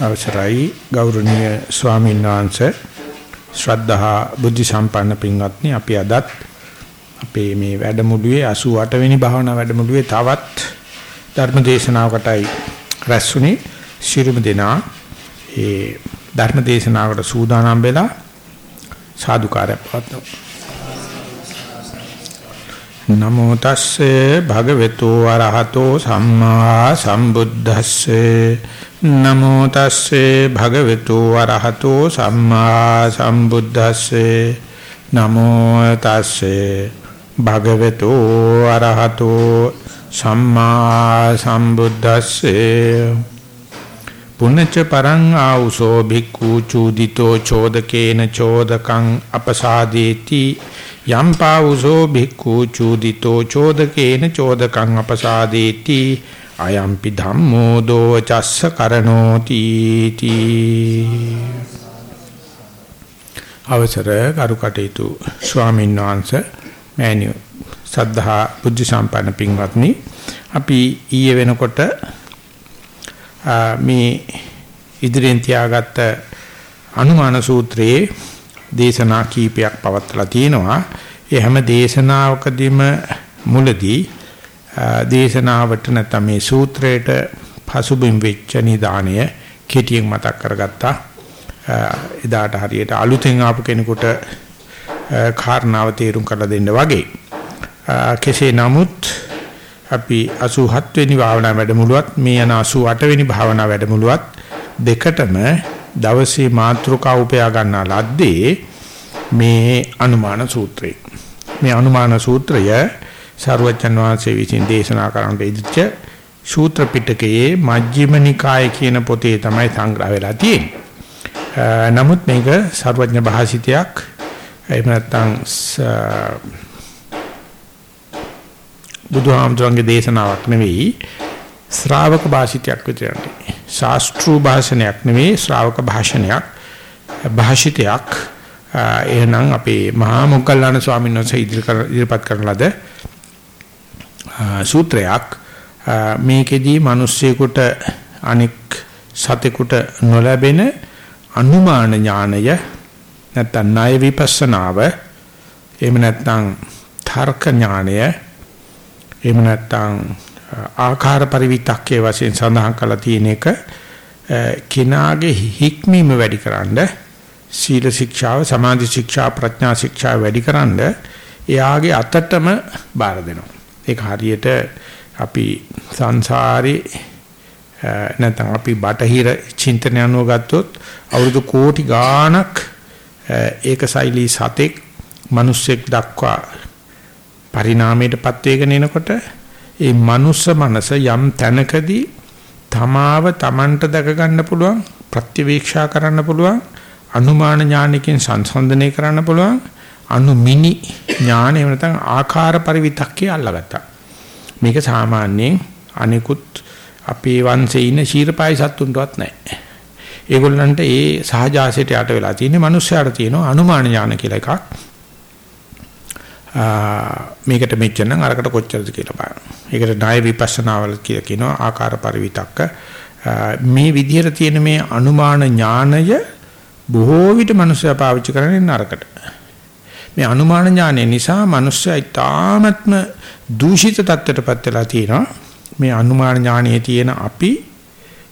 අවසරයි. ගෞරවනීය ස්වාමීන් වහන්සේ ශ්‍රද්ධහා බුද්ධ සම්පන්න පින්වත්නි අපි අදත් අපේ මේ වැඩමුළුවේ 88 වෙනි භාවනා වැඩමුළුවේ තවත් ධර්ම දේශනාවකටයි රැස්ුනේ ශිරුම දෙනා ඒ ධර්ම දේශනාවකට සූදානම් වෙලා සාදුකාරය පවත්වමු. නමෝ තස්සේ භගවතු වරහතෝ සම්මා සම්බුද්දස්සේ නමෝ තස්සේ භගවතු වරහතෝ සම්මා සම්බුද්දස්සේ. නමෝ තස්සේ භගවතු වරහතෝ සම්මා සම්බුද්දස්සේ. පුනච්ච පරං ආ우සෝ භික්ඛු චූදිතෝ චෝදකේන චෝදකං අපසාදේති. යම් පාවුසෝ භික්ඛු චූදිතෝ චෝදකේන චෝදකං අපසාදේති. අයම්පි ධම්මෝ දෝ චස්ස කරනෝති තී අවසර කරුකටේතු ස්වාමීන් වහන්සේ මෑණියෝ සද්ධා බුද්ධ සම්පන්න පින්වත්නි අපි ඊයේ වෙනකොට මේ ඉදිරියෙන් තියාගත්ත අනුමාන සූත්‍රයේ දේශනා කීපයක් පවත්ලා තිනවා. ඒ හැම දේශනාවකදීම මුලදී දේශනාවට නැත්නම් මේ සූත්‍රයට පසුබිම් වෙච්ච නිදාණය කෙටියෙන් මතක් කරගත්තා. එදාට හරියට අලුතෙන් ආපු කෙනෙකුට කාරණාව තේරුම් කරලා දෙන්න වගේ. කෙසේ නමුත් අපි 87 වෙනි භාවනා වැඩමුළුවත් මේ යන 88 වෙනි භාවනා වැඩමුළුවත් දෙකටම දවසේ මාතෘකාව උපයා ගන්නා ලද්දේ මේ අනුමාන සූත්‍රය. මේ අනුමාන සූත්‍රය සරුවචන් වහන්සේ විසින් දේශනා කරන්න ඉදිච්ච සූත්‍ර පිටකයේ මජ්ක්‍ධිම නිකාය කියන පොතේ තමයි සංග්‍රහ වෙලා තියෙන්නේ. නමුත් මේක සර්වඥ භාසිතයක් එහෙම නැත්නම් බුදුහාමුදුරන්ගේ දේශනාවක් නෙවෙයි ශ්‍රාවක භාෂිතයක් විතරයි. ශාස්ත්‍රීය භාෂණයක් නෙවෙයි ශ්‍රාවක භාෂණයක් භාෂිතයක් එහෙනම් අපේ මහා මොග්ගල්ලාන ස්වාමීන් වහන්සේ ඉදිරිපත් කරන ලද සූත්‍රයක්. මේකෙදී මිනිස්සෙකුට අනික් සතෙකුට නොලැබෙන අනුමාන ඥානය නැත්නම් ණය විපස්සනාව එහෙම නැත්නම් තර්ක ඥානය එහෙම නැත්නම් ආකාර පරිවිතක්කේ වශයෙන් සඳහන් කරලා තියෙන එක කිනාගේ හික්මීම වැඩිකරනද සීල ශික්ෂාව සමාධි ශික්ෂා ප්‍රඥා ශික්ෂා වැඩිකරනද එයාගේ අතටම බාර දෙනවා. ඒක හරියට අපි සංසාරේ නැත්නම් අපි බටහිර චින්තනය අනුව ගත්තොත් අවුරුදු කෝටි ගාණක් ඒක සෛලී සතෙක් මිනිස්සෙක් දක්වා පරිණාමයටපත් වේගෙන එනකොට ඒ මනුස්ස මනස යම් තැනකදී තමාව Tamanට දැක ගන්න පුළුවන් ප්‍රතිවීක්ෂා කරන්න පුළුවන් අනුමාන ඥානකින් සංසන්දනය කරන්න පුළුවන් අනුමිනි ඥානය නැත්නම් ආකාර පරිවිතක්කේ අල්ලගත්තා මේක සාමාන්‍යයෙන් අනිකුත් අපේ වංශේ ඉන්න ශීරපායි සත්තුන්ටවත් නැහැ ඒගොල්ලන්ට ඒ සහජාසයට යට වෙලා තියෙන මිනිස්සයාට තියෙනවා අනුමාන ඥාන කියලා එකක් මේකට මෙච්චර නම් අරකට කොච්චරද කියලා බලන්න. ඒකට ණය විපස්සනාවල කියලා කියනවා ආකාර පරිවිතක්ක. මේ විදිහට තියෙන මේ අනුමාන ඥානය බොහෝ විට මිනිස්සයා පාවිච්චි කරන්නේ නරකට. මේ අනුමාන ඥානය නිසා මිනිස්සයා ඊටාත්ම දූෂිත තත්ත්වයටපත් වෙලා තියෙනවා. මේ අනුමාන ඥානයේ තියෙන අපි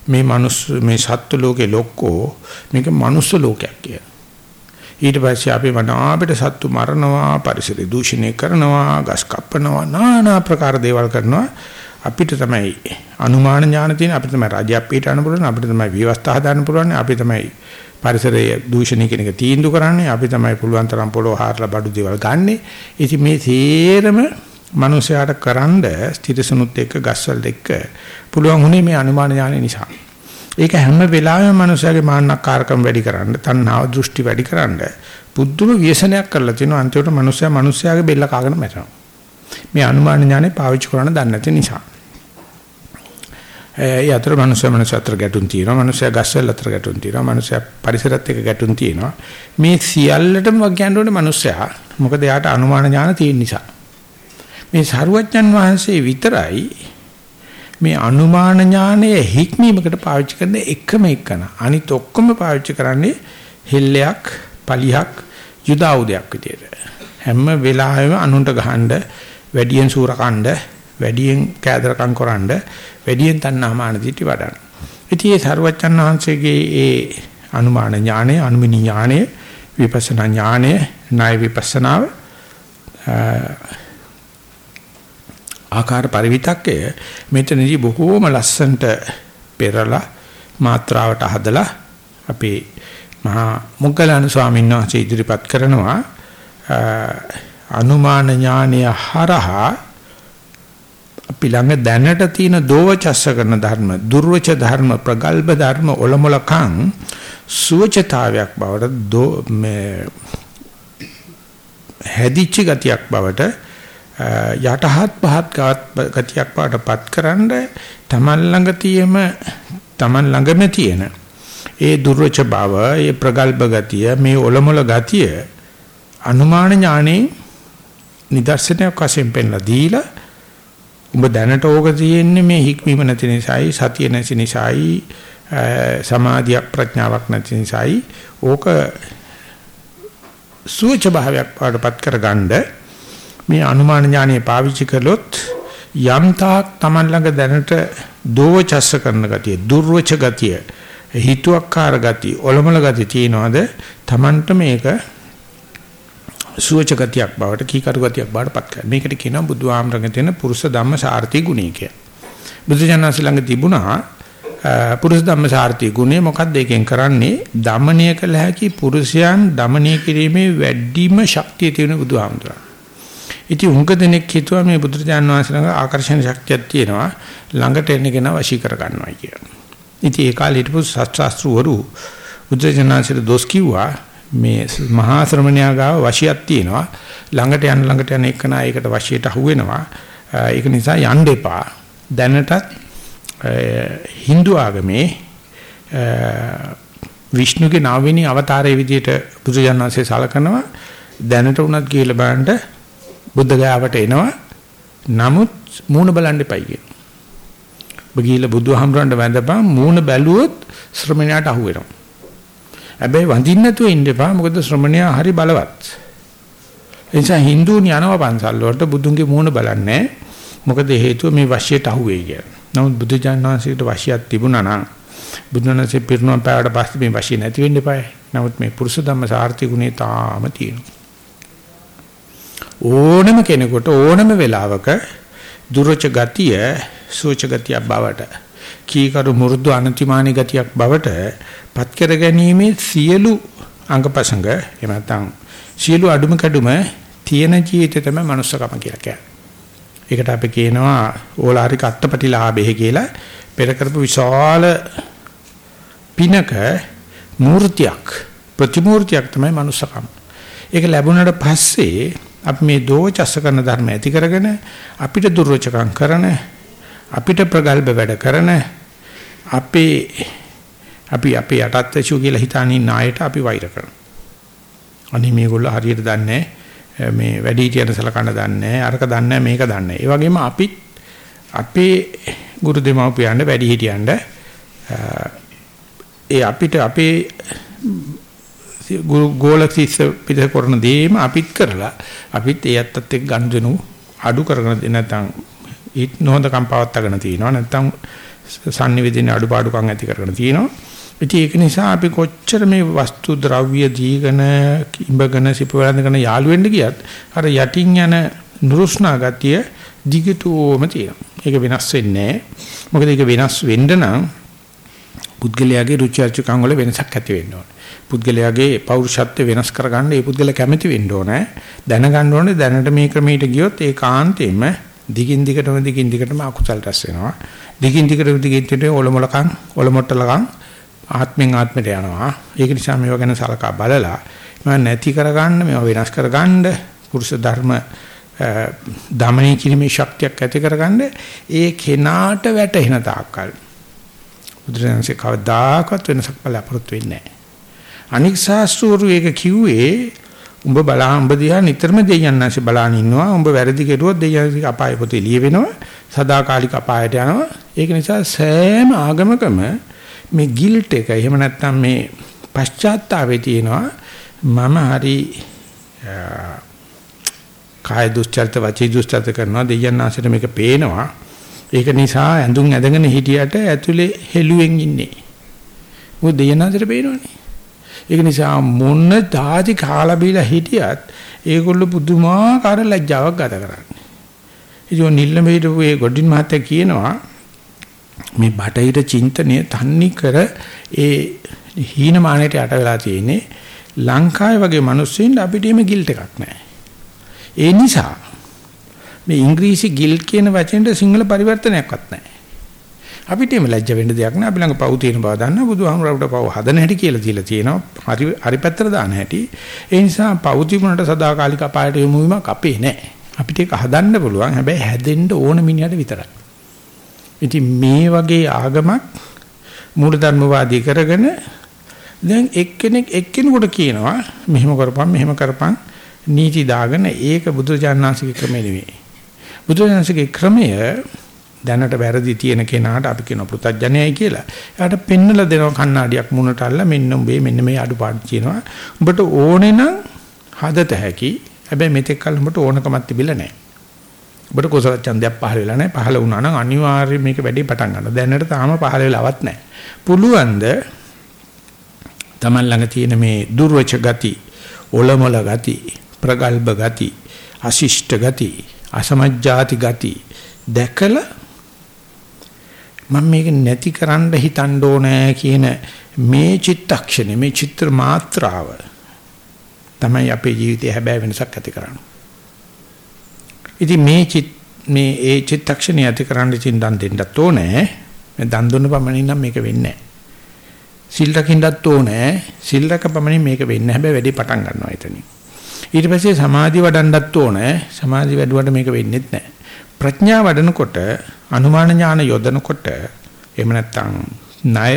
මේ මනුස්ස මේ සත්ත්ව ලෝකේ ලොක්කෝ මේක මනුස්ස ලෝකයක් කියලා. ඊට පස්සේ අපි වනා අපිට සත්තු මරනවා පරිසර දූෂණය කරනවා ගස් කපනවා নানা ප්‍රකාර දේවල් කරනවා අපිට තමයි අනුමාන ඥාන තියෙන අපිට තමයි රාජ්‍ය පිටාන පුළුවන් අපිට තමයි විවස්ථා හදාන්න පුළුවන් අපි තමයි පරිසරය දූෂණය කියන එක තීන්දුව කරන්නේ අපි තමයි පුළුවන් තරම් පොළොව හාරලා බඩු දේවල් ගන්නෙ ඉතින් මේ තේරම මිනිසයාට කරන්ඩ ස්ථිරසනුත් එක්ක ගස්වල එක්ක පුළුවන් උනේ මේ අනුමාන ඥාන නිසා ඒක හැම වෙලාවෙම මනුස්සයාගේ මාන්නක්කාරකම් වැඩි කරන්න, තණ්හාව දෘෂ්ටි වැඩි කරන්න පුදුම ව්‍යසනයක් කරලා තිනවා අන්තිමට මනුස්සයා මනුස්සයාගේ බෙල්ල කාගෙන මැරෙනවා. මේ අනුමාන ඥානෙ පාවිච්චි කරන්න දන්නේ නැති නිසා. ඒ අතර මනුස්සයා මනුස්සයා අතර ගැටුම් තියෙනවා, මනුස්සයා ගස්වල අතර ගැටුම් තියෙනවා, මනුස්සයා පරිසරත් එක්ක ගැටුම් තියෙනවා. මේ සියල්ලටම වගයන් උනේ මනුස්සයා. මොකද එයාට අනුමාන ඥාන තියෙන නිසා. මේ සරුවච්චන් වහන්සේ විතරයි මේ අනුමාන ඥානය හික්මීමකට පාවිච්චි කරන එකම එකන. අනිත් ඔක්කොම පාවිච්චි කරන්නේ හෙල්ලයක්, පලියක්, යුද ආයුධයක් විදියට. හැම වෙලාවෙම අනුන්ට ගහන්න, වැඩියෙන් සූරකණ්ඩ, වැඩියෙන් කෑදරකම් කරන්න, වැඩියෙන් තණ්හාමාන දිටි වඩන්න. ඉතින් ඒ සරුවච්චන් වහන්සේගේ ඒ අනුමාන ඥානය, අනුමිනි ඥානය, විපස්සනා ඥානය, ණය විපස්සනාව ආකාර පරිවිතක්කය මෙතනදී බොහෝම ලස්සනට පෙරලා මාත්‍රාවට හදලා අපේ මහා මොග්ගලණ ස්වාමීන් වහන්සේ ඉදිරිපත් කරනවා අනුමාන ඥානය හරහා අපි ළඟ දැනට තියෙන දෝවචස්ස කරන ධර්ම දුර්වච ධර්ම ප්‍රගල්භ ධර්ම ඔලමුලකං සුවචතාවයක් බවට දෝ මේ හැදිච්ච ගතියක් බවට යටහත් පහත් ගතියක් වඩපත් කරන්න තමන් ළඟ තියෙම තමන් ළඟම තියෙන ඒ දුර්වච බව ඒ ප්‍රගල්භ ගතිය මේ ඔලමුල ගතිය අනුමාන ඥානේ නිදර්ශනයක් වශයෙන් පෙන්ලා දීලා උඹ දැනට ඕක තියෙන්නේ මේ හික්මීම නැති නිසායි සතිය නැති නිසායි සමාධියක් ප්‍රඥාවක් නැති නිසායි. ඕක සුවච භාවයක් පාඩපත් කරගන්න මේ අනුමාන ඥානෙ පාවිච්චි කළොත් යම් තාක් Taman ළඟ දැනට දෝවචස්ස කරන ගතිය දුර්වච ගතිය හිතුවක්කාර ගතිය ඔලොමල ගතිය තියනවාද? Tamanට මේක සුවච ගතියක් බවට කීකරු ගතියක් බවට පත් කරනවා. මේකට කියනවා බුදුආමරගෙන තියෙන පුරුෂ ධම්ම සාර්ථී ගුණය කියලා. බුදුජානක ළඟ තිබුණා පුරුෂ ධම්ම සාර්ථී ගුණය මොකක්ද ඒකෙන් කරන්නේ? দমনය කළ හැකි පුරුෂයන් দমনය කිරීමේ වැඩිම ශක්තිය තියෙන බුදුආමරණ. ඉතින් උංග දෙනෙක් හිතුවා මේ බුදුරජාන් වහන්සේලාගේ ආකර්ෂණ ශක්තියක් තියෙනවා ළඟට එන්නගෙන වශී කර ගන්නවා කියලා. ඉතින් ඒ කාලේ හිටපු ශාස්ත්‍රාස්ත්‍රවරු බුදුරජාණන්සේට දොස් කිව්වා මේ මහා ශ්‍රමණයා ගාව වශියක් තියෙනවා ළඟට යන ළඟට යන එකනා ඒකට වශියට අහු වෙනවා. ඒක නිසා යන්න එපා. දැනටත් Hindu ආගමේ විෂ්ණුගේ නවවෙනි අවතාරයේ විදිහට බුදුජානනාංශය සලකනවා දැනට උනත් කියලා බලන්න බුද්ධ ගාවට එනවා. නමුත් මූණ බලන්න එපයි කියන. ඔබ ගිහිල්ලා බුදුහාමුදුරන්ට වැඳපන් මූණ බැලුවොත් ශ්‍රමණයාට අහු වෙනවා. හැබැයි වඳින්න නැතුව ඉන්න එපා මොකද ශ්‍රමණයා හරි බලවත්. ඒ නිසා Hinduන් යනවා පන්සල් වලට බුදුන්ගේ මූණ බලන්නේ මොකද හේතුව මේ වශයට අහු වෙයි කියලා. නමුත් බුදුජානක වහන්සේට වශයක් තිබුණා නම් බුදුනසේ පිරුණම් පාඩ පස්සේ මේ වශය නැති වෙන්න එපායි. නමුත් මේ පුරුෂ ධම්ම සාර්ථි ගුණේ තාම තියෙනවා. ඕනම කෙනෙකුට ඕනම වෙලාවක දුරච ගතිය සෝච ගතිය බවට කීකරු මුරුදු අනතිමානී ගතියක් බවට පත් කර ගැනීමේ සියලු අංගපසංග එහෙම නැත්නම් සියලු අඩුම කැඩුම තියෙන ජීවිතය තමයි manussකම කියලා කියන්නේ. ඒකට අපි කියනවා ඕලාරික අත්පටිලාභය කියලා පෙර කරපු විශාල පිනක මූර්තියක් ප්‍රතිමූර්තියක් තමයි manussකම. ඒක ලැබුණාට පස්සේ අපි මේ දෝචස්ස කරන ධර්ම ඇති කරගෙන අපිට දුර්වචකම් කරන අපිට ප්‍රගල්භ වැඩ කරන අපේ අපි අපේ යටත් ඇසු කියලා හිතානින් නායට අපි වෛර කරනවා. අනේ මේගොල්ලෝ හරියට දන්නේ මේ වැඩි හිටියන සලකන්න දන්නේ අරක දන්නේ මේක දන්නේ. ඒ වගේම අපි අපේ ගුරු දෙමව්පියන්ට වැඩි හිටියන්ට ඒ අපිට අපේ ගෝලතිස්ස පිට කරන දේම අපිත් කරලා අපිත් ඒ අත්තත් එක්ක ගනුදෙනු අඩු කරගෙන නැත්නම් ඊට නොහොඳ කම්පවත්තගෙන තියෙනවා නැත්නම් sannivedina අඩුපාඩුකම් ඇති කරගෙන තියෙනවා ඉතින් ඒක නිසා අපි කොච්චර මේ වස්තු ද්‍රව්‍ය දීගෙන ඉඹගෙන සිපවලඳගෙන යාළු වෙන්න ගියත් අර යටින් යන නුරුස්නා ගතිය දිගටම තියෙනවා. ඒක වෙනස් වෙන්නේ නැහැ. මොකද ඒක වෙනස් වෙන්න නම් පුද්ගලයාගේ රුචි අරුචිකම් වල වෙනසක් ඇති වෙන්න ඕනේ. පුද්ගලයාගේ පෞරුෂත්වය වෙනස් කරගන්න ඒ පුද්ගලයා කැමති වෙන්න ඕනේ. දැනගන්න ඕනේ දැනට මේ ක්‍රමයට ගියොත් ඒ කාන්තේම දිගින් දිගටම දිගින් දිගටම අකුසල් රැස් වෙනවා. දිගින් දිගටම දිගින් දිගටම ඔලොමලකම් ඔලොමොට්ටලකම් ආත්මෙන් ආත්මයට යනවා. ඒක නිසා මේවා ගැන සලකා බලලා මේවා නැති කරගන්න මේවා වෙනස් කරගන්න පුරුෂ ධර්ම දමනය කිරීමේ ශක්තියක් ඇති කරගන්න ඒ කෙනාට වැටෙන තාක්කල් බුදුරජාණන්සේ කවදාකවත් වෙනසක් බලාපොරොත්තු වෙන්නේ නැහැ. අනික් ශාස්ත්‍රවරු ඒක කිව්වේ උඹ බලා උඹ දිහා නිතරම දෙයයන්ාංශ බලාන ඉන්නවා. උඹ වැරදි කෙරුවොත් දෙයයන්ගේ අපාය පොතේ ලියවෙනවා සදාකාලික අපායට යනවා. ඒක නිසා සෑම ආගමකම මේ ගිල්ට් එක එහෙම නැත්නම් මේ පශ්චාත්තාපේ තියෙනවා. මම හරි කාය දුස්චරිත වචී දුස්චරිත කරනවා. දෙයයන් ආශ්‍රිත මේක පේනවා. ඒක නිසා ඇඳුම් ඇදගෙන හිටියට ඇතුලේ හෙළුවෙන් ඉන්නේ. මොකද දෙයයන් ආශ්‍රිත පේනවනේ. ඒක නිසා මොන දාදි කාලා බීලා හිටියත් ඒගොල්ලෝ පුදුමාකාර ලැජ්ජාවක් ගත කරන්නේ ඉතින් නිල්ලම හිටපු ඒ ගොඩින් මහත්තයා කියනවා මේ බටහිර චින්තනය තන්නේ කර ඒ හීනමානයට යට වෙලා තියෙන්නේ ලංකාවේ වගේ මිනිස්සුන්ට අපිට එimhe ගිල්ට් එකක් නැහැ. ඒ නිසා මේ ඉංග්‍රීසි ගිල්ට් කියන වචෙන්ට සිංහල පරිවර්තනයක්වත් නැහැ. අපිට එimhe ලැජ්ජ වෙන්න දෙයක් නැහැ. අපි ළඟ පව් තියෙන බව දන්නා. බුදුහාමුදුරුවෝ පව් හදන හැටි කියලා තියලා තියෙනවා. හරි හරි පැත්තට දාන හැටි. ඒ නිසා පව් තිබුණට සදාකාලික අපායට යොමු වීමක් අපේ නැහැ. අපිට ඒක හදන්න පුළුවන්. හැබැයි හැදෙන්න ඕන මිනිහට විතරයි. ඉතින් මේ වගේ ආගමක් මූලධර්මවාදී කරගෙන දැන් එක්කෙනෙක් එක්කෙනෙකුට කියනවා මෙහෙම කරපන් මෙහෙම කරපන් නීති දාගෙන ඒක බුදුජානනාංශික ක්‍රමෙ නෙවෙයි. බුදුජානනාංශික ක්‍රමය දැනට වැරදි තියෙන කෙනාට අපි කියන පෘතජ්ජනයයි කියලා. එයාට පෙන්නලා දෙනවා කණ්ණාඩියක් මුණට අල්ල මෙන්න උඹේ මෙන්න මේ අඩුපාඩු තියෙනවා. උඹට ඕනේ නම් හදත හැකි. හැබැයි මෙතෙක් කල උඹට ඕනකමක් තිබිලා නැහැ. උඹට කුසල ඡන්දයක් පහළ වෙලා නැහැ. පහළ වුණා නම් අනිවාර්යයෙන් මේක වැඩි පටන් ගන්න. දැනට තාම පහළ වෙලාවක් නැහැ. පුළුවන් ද Taman ළඟ තියෙන මේ දුර්වච ගති, ඔලමල ගති, ප්‍රගල්භ ගති, අශිෂ්ට ගති, අසමජ්ජාති ගති දැකලා මම මේක නැති කරන්න හිතන්න ඕනේ කියන මේ චිත්තක්ෂණය මේ චිත්‍ර මාත්‍රාව තමයි අපේ ජීවිතේ හැබෑ වෙනසක් ඇති කරන්නේ. ඉතින් මේ චිත් මේ ඒ චිත්තක්ෂණය ඇති කරන්න ඉතින් දන් දෙන්නත් ඕනේ. මේ දන් දුන්න පමණින් නම් මේක වෙන්නේ නැහැ. සිල් රකින්නත් ඕනේ. සිල් රක පමණින් මේක වෙන්නේ හැබැයි වැඩි පටන් ගන්නවා එතනින්. ඊට පස්සේ සමාධි වඩන්නත් ඕනේ. සමාධි වැඩුවට මේක වෙන්නේ නැහැ. ප්‍රඥා වඩනකොට අනුමාන ඥාන යොදනකොට එහෙම නැත්නම් ණය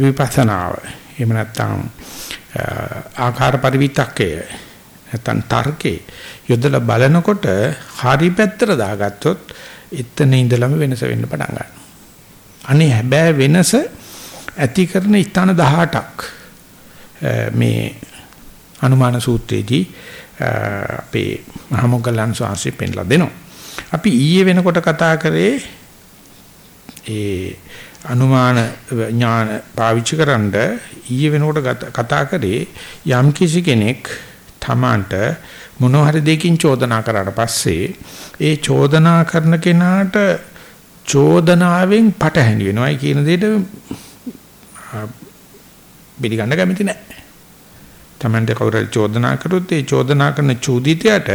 විපස්සනාව එහෙම නැත්නම් ආකාර පරිවිතක්කය නැත්නම් තර්කේ යොදලා බලනකොට හරි පැත්තට දාගත්තොත් එතන ඉඳලම වෙනස වෙන්න පටන් ගන්නවා. අනේ හැබැයි වෙනස ඇති කරන ස්ථාන 18ක් මේ අනුමාන සූත්‍රයේදී අපේ මහමොග්ගලන් ස්වාමීන් පෙන්ලා දෙනවා. අපි ඊයේ වෙනකොට කතා කරේ ඒ අනුමාන ඥාන පාවිච්චි කරන්ඩ ඊයේ වෙනකොට කතා කරේ යම් කිසි කෙනෙක් තමන්ට මොන හරි දෙකින් චෝදනා කරාට පස්සේ ඒ චෝදනා කරන කෙනාට චෝදනාවෙන් පටහැනි වෙනවයි කියන දෙයට පිළිගන්න කැමති නැහැ. Tamante කවුරු චෝදනා කරොත් ඒ චෝදනා කරන චූදිතයට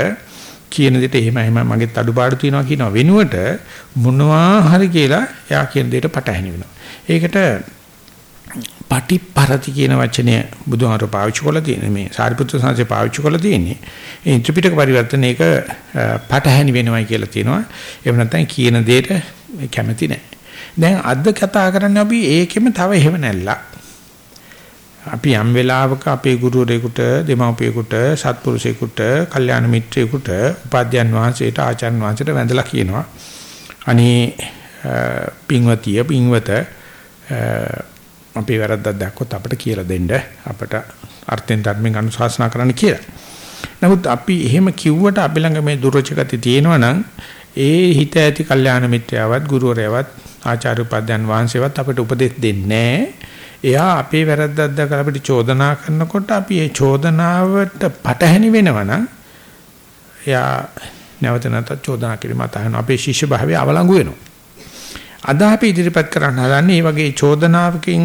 කියන දෙයට එහෙම එහෙම මගෙත් අඩුපාඩු තියෙනවා කියනවා වෙනුවට මොනවා හරි කියලා එයා කියන දෙයට පටහැනි වෙනවා. ඒකට පටිපරති කියන වචනය බුදුහාමර පාවිච්චි කරලා තියෙන මේ සාරිපුත්‍ර සංසේ පාවිච්චි කරලා තියෙන්නේ. ඒ ත්‍රිපිටක පරිවර්තනයේක පටහැනි වෙනවයි කියලා තියෙනවා. එහෙම නැත්නම් කියන දෙයට කැමති නැහැ. දැන් අද කතා කරන්නේ අපි ඒකෙම තව එහෙම නැල්ලක්. අපි යම් වෙලාවක අපේ ගුරුවරයෙකුට, දෙමව්පියෙකුට, සත්පුරුෂයෙකුට, කල්යාණ මිත්‍රයෙකුට, උපාධ්‍යයන් වහන්සේට, ආචාර්ය වහන්සේට වැඳලා කියනවා. අනේ පින්වතිය පින්වත අපේ වැරද්දක් දැක්කොත් අපිට කියලා දෙන්න අපිට අර්ථෙන් ධර්මෙන් අනුශාසනා කරන්න කියලා. නමුත් අපි එහෙම කිව්වට අපි ළඟ මේ දුර්වචකති තියෙනවා නම් ඒ හිත ඇති කල්යාණ මිත්‍යාවත් ගුරුවරයවත් ආචාර්ය උපාධ්‍යයන් වහන්සේවත් අපිට උපදෙස් දෙන්නේ එයා අපේ වැරද්දක් දැකලා අපිට චෝදනා කරනකොට අපි ඒ චෝදනාවට පටහැනි වෙනවනම් එයා නැවත නැවත චෝදනා කිරීම අතහන අපේ ශිෂ්‍ය භාවය අවලංගු වෙනවා. අද අපි ඉදිරිපත් කරන්න හදන්නේ මේ වගේ චෝදනාවකින්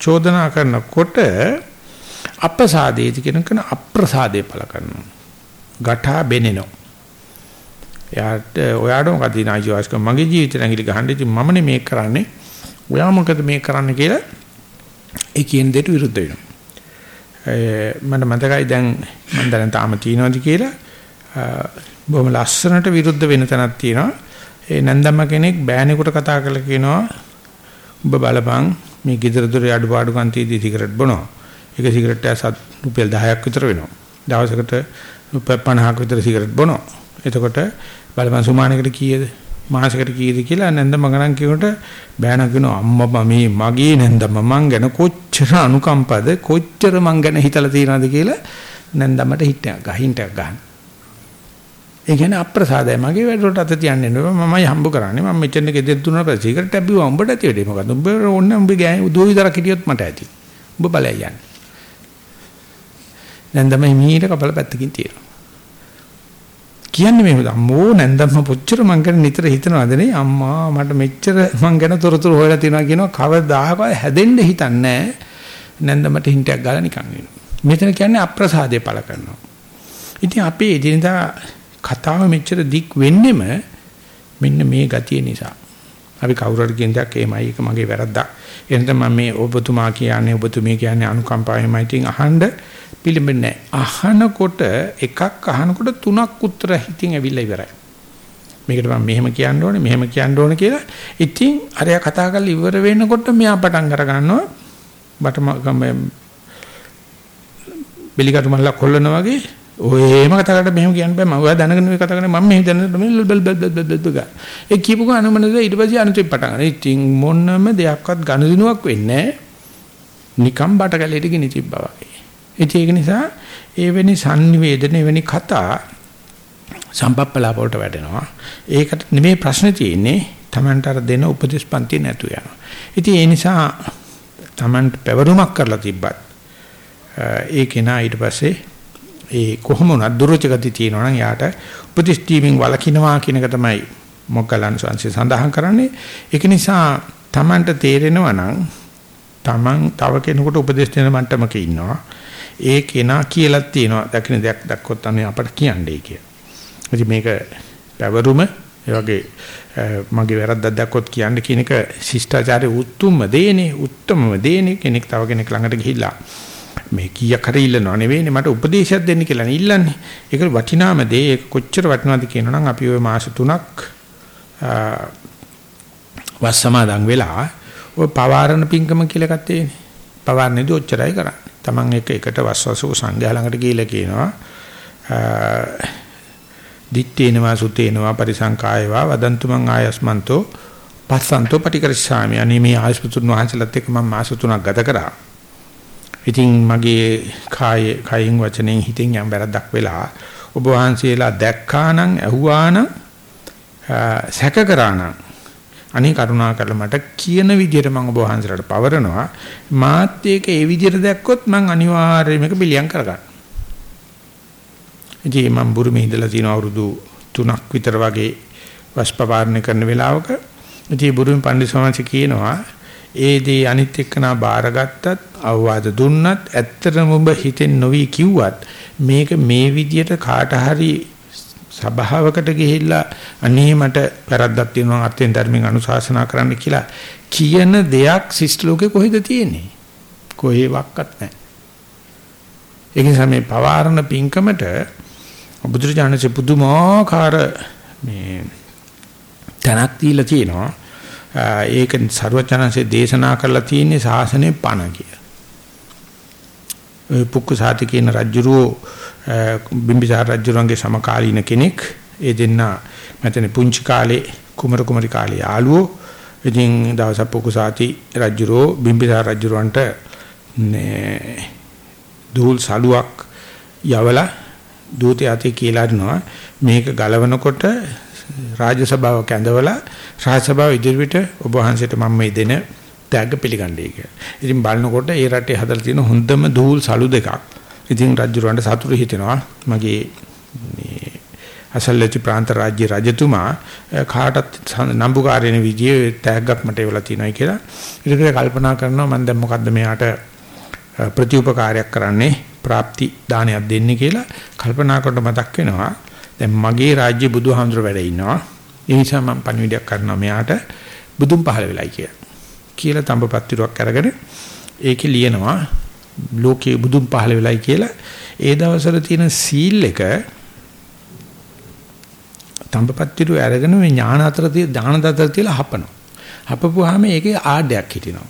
චෝදනා කරනකොට අප්‍රසාදේති කියන කෙන අප්‍රසාදේ පළ කරනවා. ගඨා බෙනෙනවා. එයාට ඔයාට මොකද දින ආජීවස්ක මගේ ජීවිතේ නැගිලි ගහන්න ඉතින් මමනේ මේක කරන්නේ. ඔයා මොකද මේක කරන්න කියලා ඒ කියන දෙයට විරුද්ධ වෙනවා. මට මතකයි දැන් මම දැන් තාම තියනවාද කියලා බොහොම ලස්සනට විරුද්ධ වෙන තැනක් තියෙනවා. ඒ නැන්දම්ම කෙනෙක් බෑනෙකුට කතා කරලා කියනවා ඔබ බලපන් මේ ගෙදර දොරේ අඩුපාඩුකම් තියදී සිගරට් බොනවා. ඒක සිගරට් එක සත් රුපියල් 10ක් විතර වෙනවා. දවසකට රුපියල් 50ක් විතර සිගරට් බොනවා. එතකොට බලපන් සුමානකට කීයද? මාසයකට කීයද කියලා නැන්දම ගණන් කියනකොට බෑන කියනවා අම්මා මේ මගේ නැන්දම මං ගැන කොච්චර අනුකම්පද කොච්චර මං ගැන හිතලා තියනවද කියලා නැන්දමට හිටයක් ගහින්ටක් ගන්න. ඒ කියන්නේ අප්‍රසාදයි. මගේ වැඩට අත තියන්නේ නෙවෙයි මමයි හම්බ කරන්නේ. මම මෙතන ගෙදර තුනට පස්සේ. සිගරට් ඇබ්බුවා උඹට ඇති වෙන්නේ මොකද උඹ ඕන්න උඹ ගෑනි උදෝ විතරක් හිටියොත් මට ඇති. උඹ බලය යන්නේ. නැන්දම මීට කපල පැත්තකින් තියෙනවා. කියන්නේ මේ අම්මෝ නැන්දම්ම පොච්චර මං ගැන නිතර හිතනවාද නේ? අම්මා මට මෙච්චර මං ගැන තොරතුරු හොයලා තියෙනවා කියනවා. කවදාහකවත් හැදෙන්න හිතන්නේ නැන්දමට හින්ටයක් ගාලා නිකන් වෙනවා මෙතන කියන්නේ අප්‍රසාදේ පළ කරනවා. ඉතින් අපේ එදිනදා කතාව මෙච්චර දික් වෙන්නෙම මෙන්න මේ ගතිය නිසා. අපි කවුරු හරි කියන දෙයක් එහෙමයි ඒක මගේ වැරද්දක්. එහෙනම් මම මේ ඔබතුමා කියන්නේ ඔබතුමිය කියන්නේ අනුකම්පාවෙමයි තින් අහන්න පිළිඹන්නේ අහනකොට එකක් අහනකොට තුනක් උත්තර හිතින් ඇවිල්ලා ඉවරයි. මේකට මම මෙහෙම කියන්න ඕනේ මෙහෙම කියන්න ඕනේ කියලා. ඉතින් අරයා කතා කරලා ඉවර වෙනකොට මෙයා පටන් අර ගන්නවා. බටම බෙලිකට මල්ලා කොල්ලනවා වගේ ඔය එහෙම කතා කරලා මෙහෙම කියන්න බෑ මම ඔයා දැනගෙන මේ කතා කරන්නේ මම මෙහෙම දැනගෙන මේ බල් බල් බල් බල් බල් ඒ කියපු ගානමනද ඊට පස්සේ අනිත් පටන් ගන්න. ඉතින් මොනම දෙයක්වත් ගනුදෙනුවක් වෙන්නේ නිකම් බට කැලේට ගිනි තිබ්බා වගේ. ඉතින් ඒක නිසා එවැනි sannivedana එවැනි කතා සම්පප්පලාප වලට වැටෙනවා. ඒකට නෙමෙයි ප්‍රශ්නේ තියෙන්නේ. Tamanට අර දෙන උපදේශ පන්ති නැතු යනවා. ඉතින් ඒ නිසා Tamanට පැවරුමක් කරලා තිබ්බත් ඒ කෙනා ඊට පස්සේ ඒ කොහොම වුණත් දුර්වච ගති තියෙනවා නම් යාට උපදිස් ටීමින් වලකිනවා කියන එක තමයි මොග්ගලන් සංසය සඳහන් කරන්නේ. ඒක නිසා Tamanට තේරෙනවා නම් Taman තව කෙනෙකුට උපදෙස් දෙන මට්ටමක ඉන්නවා. ඒ කෙනා කියලා තියෙනවා. දකින්න දෙයක් දැක්කොත් අනේ අපට කියන්නේ කියලා. ඉතින් මේක පැවරුම ඒ වගේ මගේ වැරද්දක් දැක්කොත් කියන්න කියන එක ශිෂ්ටාචාරයේ උත්තුම දේනේ උත්තමම දේනේ කෙනෙක් තව කෙනෙක් ළඟට ගිහිල්ලා මේ කීයක් හරි ඉල්ලනවා නෙවෙයිනේ මට උපදේශයක් දෙන්න කියලා නේ ඉල්ලන්නේ. ඒක වටිනාම දේ ඒක කොච්චර වටිනවද කියනනම් අපි ওই මාස 3ක් වස් සමාදන් වෙලා ඔය පවාරණ පිංකම කියලා එකක් තියෙන්නේ. පවාරණේදී ඔච්චරයි කරන්නේ. Taman එක එකට වස්වසු සංඝයා ළඟට ගිහිල්ලා කියනවා දිත්තේනවා සුතේනවා පරිසංකායවා වදන්තු මං ආයස්මන්තෝ පස්සන්තෝ පටිකරිස්සාමි අනේ මේ ආයස්පතුන් වහන්සේලාත් එක්ක මම මාස 3ක් ගත කරා ඉතින් මගේ කායේ කයින් වචනෙන් හිතෙන් යම් වැරද්දක් වෙලා ඔබ වහන්සේලා දැක්කා නම් ඇහුවා නම් සැක කරා නම් අනේ කරුණා කරලා මට කියන විදිහට මම ඔබ වහන්සේලාට පවරනවා මාත් ඒක ඒ විදිහට දැක්කොත් මම අනිවාර්යයෙන් මේක පිළියම් කරගන්න. ඉතින් මම බුරුමේ ඉඳලා තියෙන අවුරුදු 3ක් විතර වගේ වස්පපාරණය කරන වෙලාවක ඉතින් බුරුමේ පණ්ඩිත ස්වාමීන් කියනවා ඒ දේ අනිත් එක්කනා බාරගත්තත් අවවාද දුන්නත් ඇත්තටම ඔබ හිතෙන් නොවි කිව්වත් මේක මේ විදියට කාට හරි සභාවකට ගිහිල්ලා අනේ මට වැරද්දක් තියෙනවා අර්ථයෙන් ධර්මයෙන් අනුශාසනා කරන්න කියලා කියන දෙයක් ශිෂ්ට ලෝකේ කොහෙද තියෙන්නේ? කොහෙවත් නැහැ. ඒ නිසා මේ පවාරණ පින්කමට බුදුරජාණන්සේ පුදුමාකාර මේ තනක් දීලා තියෙනවා. ඒක ਸਰවචනanse දේශනා කරලා තියෙන්නේ ශාසනයේ පණ කියලා. ඔය පුක්කුසාති කියන රජුරෝ බිම්බිසාර රජුරන්ගේ සමකාලීන කෙනෙක්. ඒ දෙන්න මතනේ පුංචි කාලේ කුමර කුමරි කාලේ යාළුවෝ. ඉතින් දවසක් පුක්කුසාති රජුරෝ බිම්බිසාර රජුරවන්ට දූල් සලුවක් යවලා දූතය අතේ කියලා දෙනවා මේක ගලවනකොට රාජසභාවක ඇඳවලා රාජසභාව ඉදිරියට ඔබ වහන්සේට මම මේ දෙන ත්‍යාග පිළිගන්නේ කියලා. ඉතින් බලනකොට ඒ රටේ හදලා තියෙන හොඳම දූල් සලු දෙකක්. ඉතින් රජුරවන්ට සතුටු හිතෙනවා මගේ මේ අසල්ලති ප්‍රාන්ත රාජ්‍ය රජතුමා කාටත් නම්බුකාරයන විදියේ ත්‍යාගයක් මට එවලා තියෙනවා කියලා. ඊට කල්පනා කරනවා මම දැන් මොකද්ද මෙයාට ප්‍රතිඋපකාරයක් කරන්නේ ප්‍රාප්ති දානයක් දෙන්නේ කියලා කල්පනා කරනකොට මතක් වෙනවා දැන් මගේ රාජ්‍ය බුදුහාමුදුර වැඩ ඉන්නවා. ඒ නිසා මම පණිවිඩයක් කරනවා මෙයාට බුදුන් පහල වෙලයි කියලා. කියලා තඹපත්තිරුවක් අරගෙන ඒකේ ලියනවා ලෝකේ බුදුන් පහල වෙලයි කියලා. ඒ දවස්වල තියෙන සීල් එක තඹපත්තිරුව අරගෙන මේ ඥාන අතර තිය ඥාන අතර තියලා හපනවා. හපපුවාම ඒකේ ආඩයක් හිටිනවා.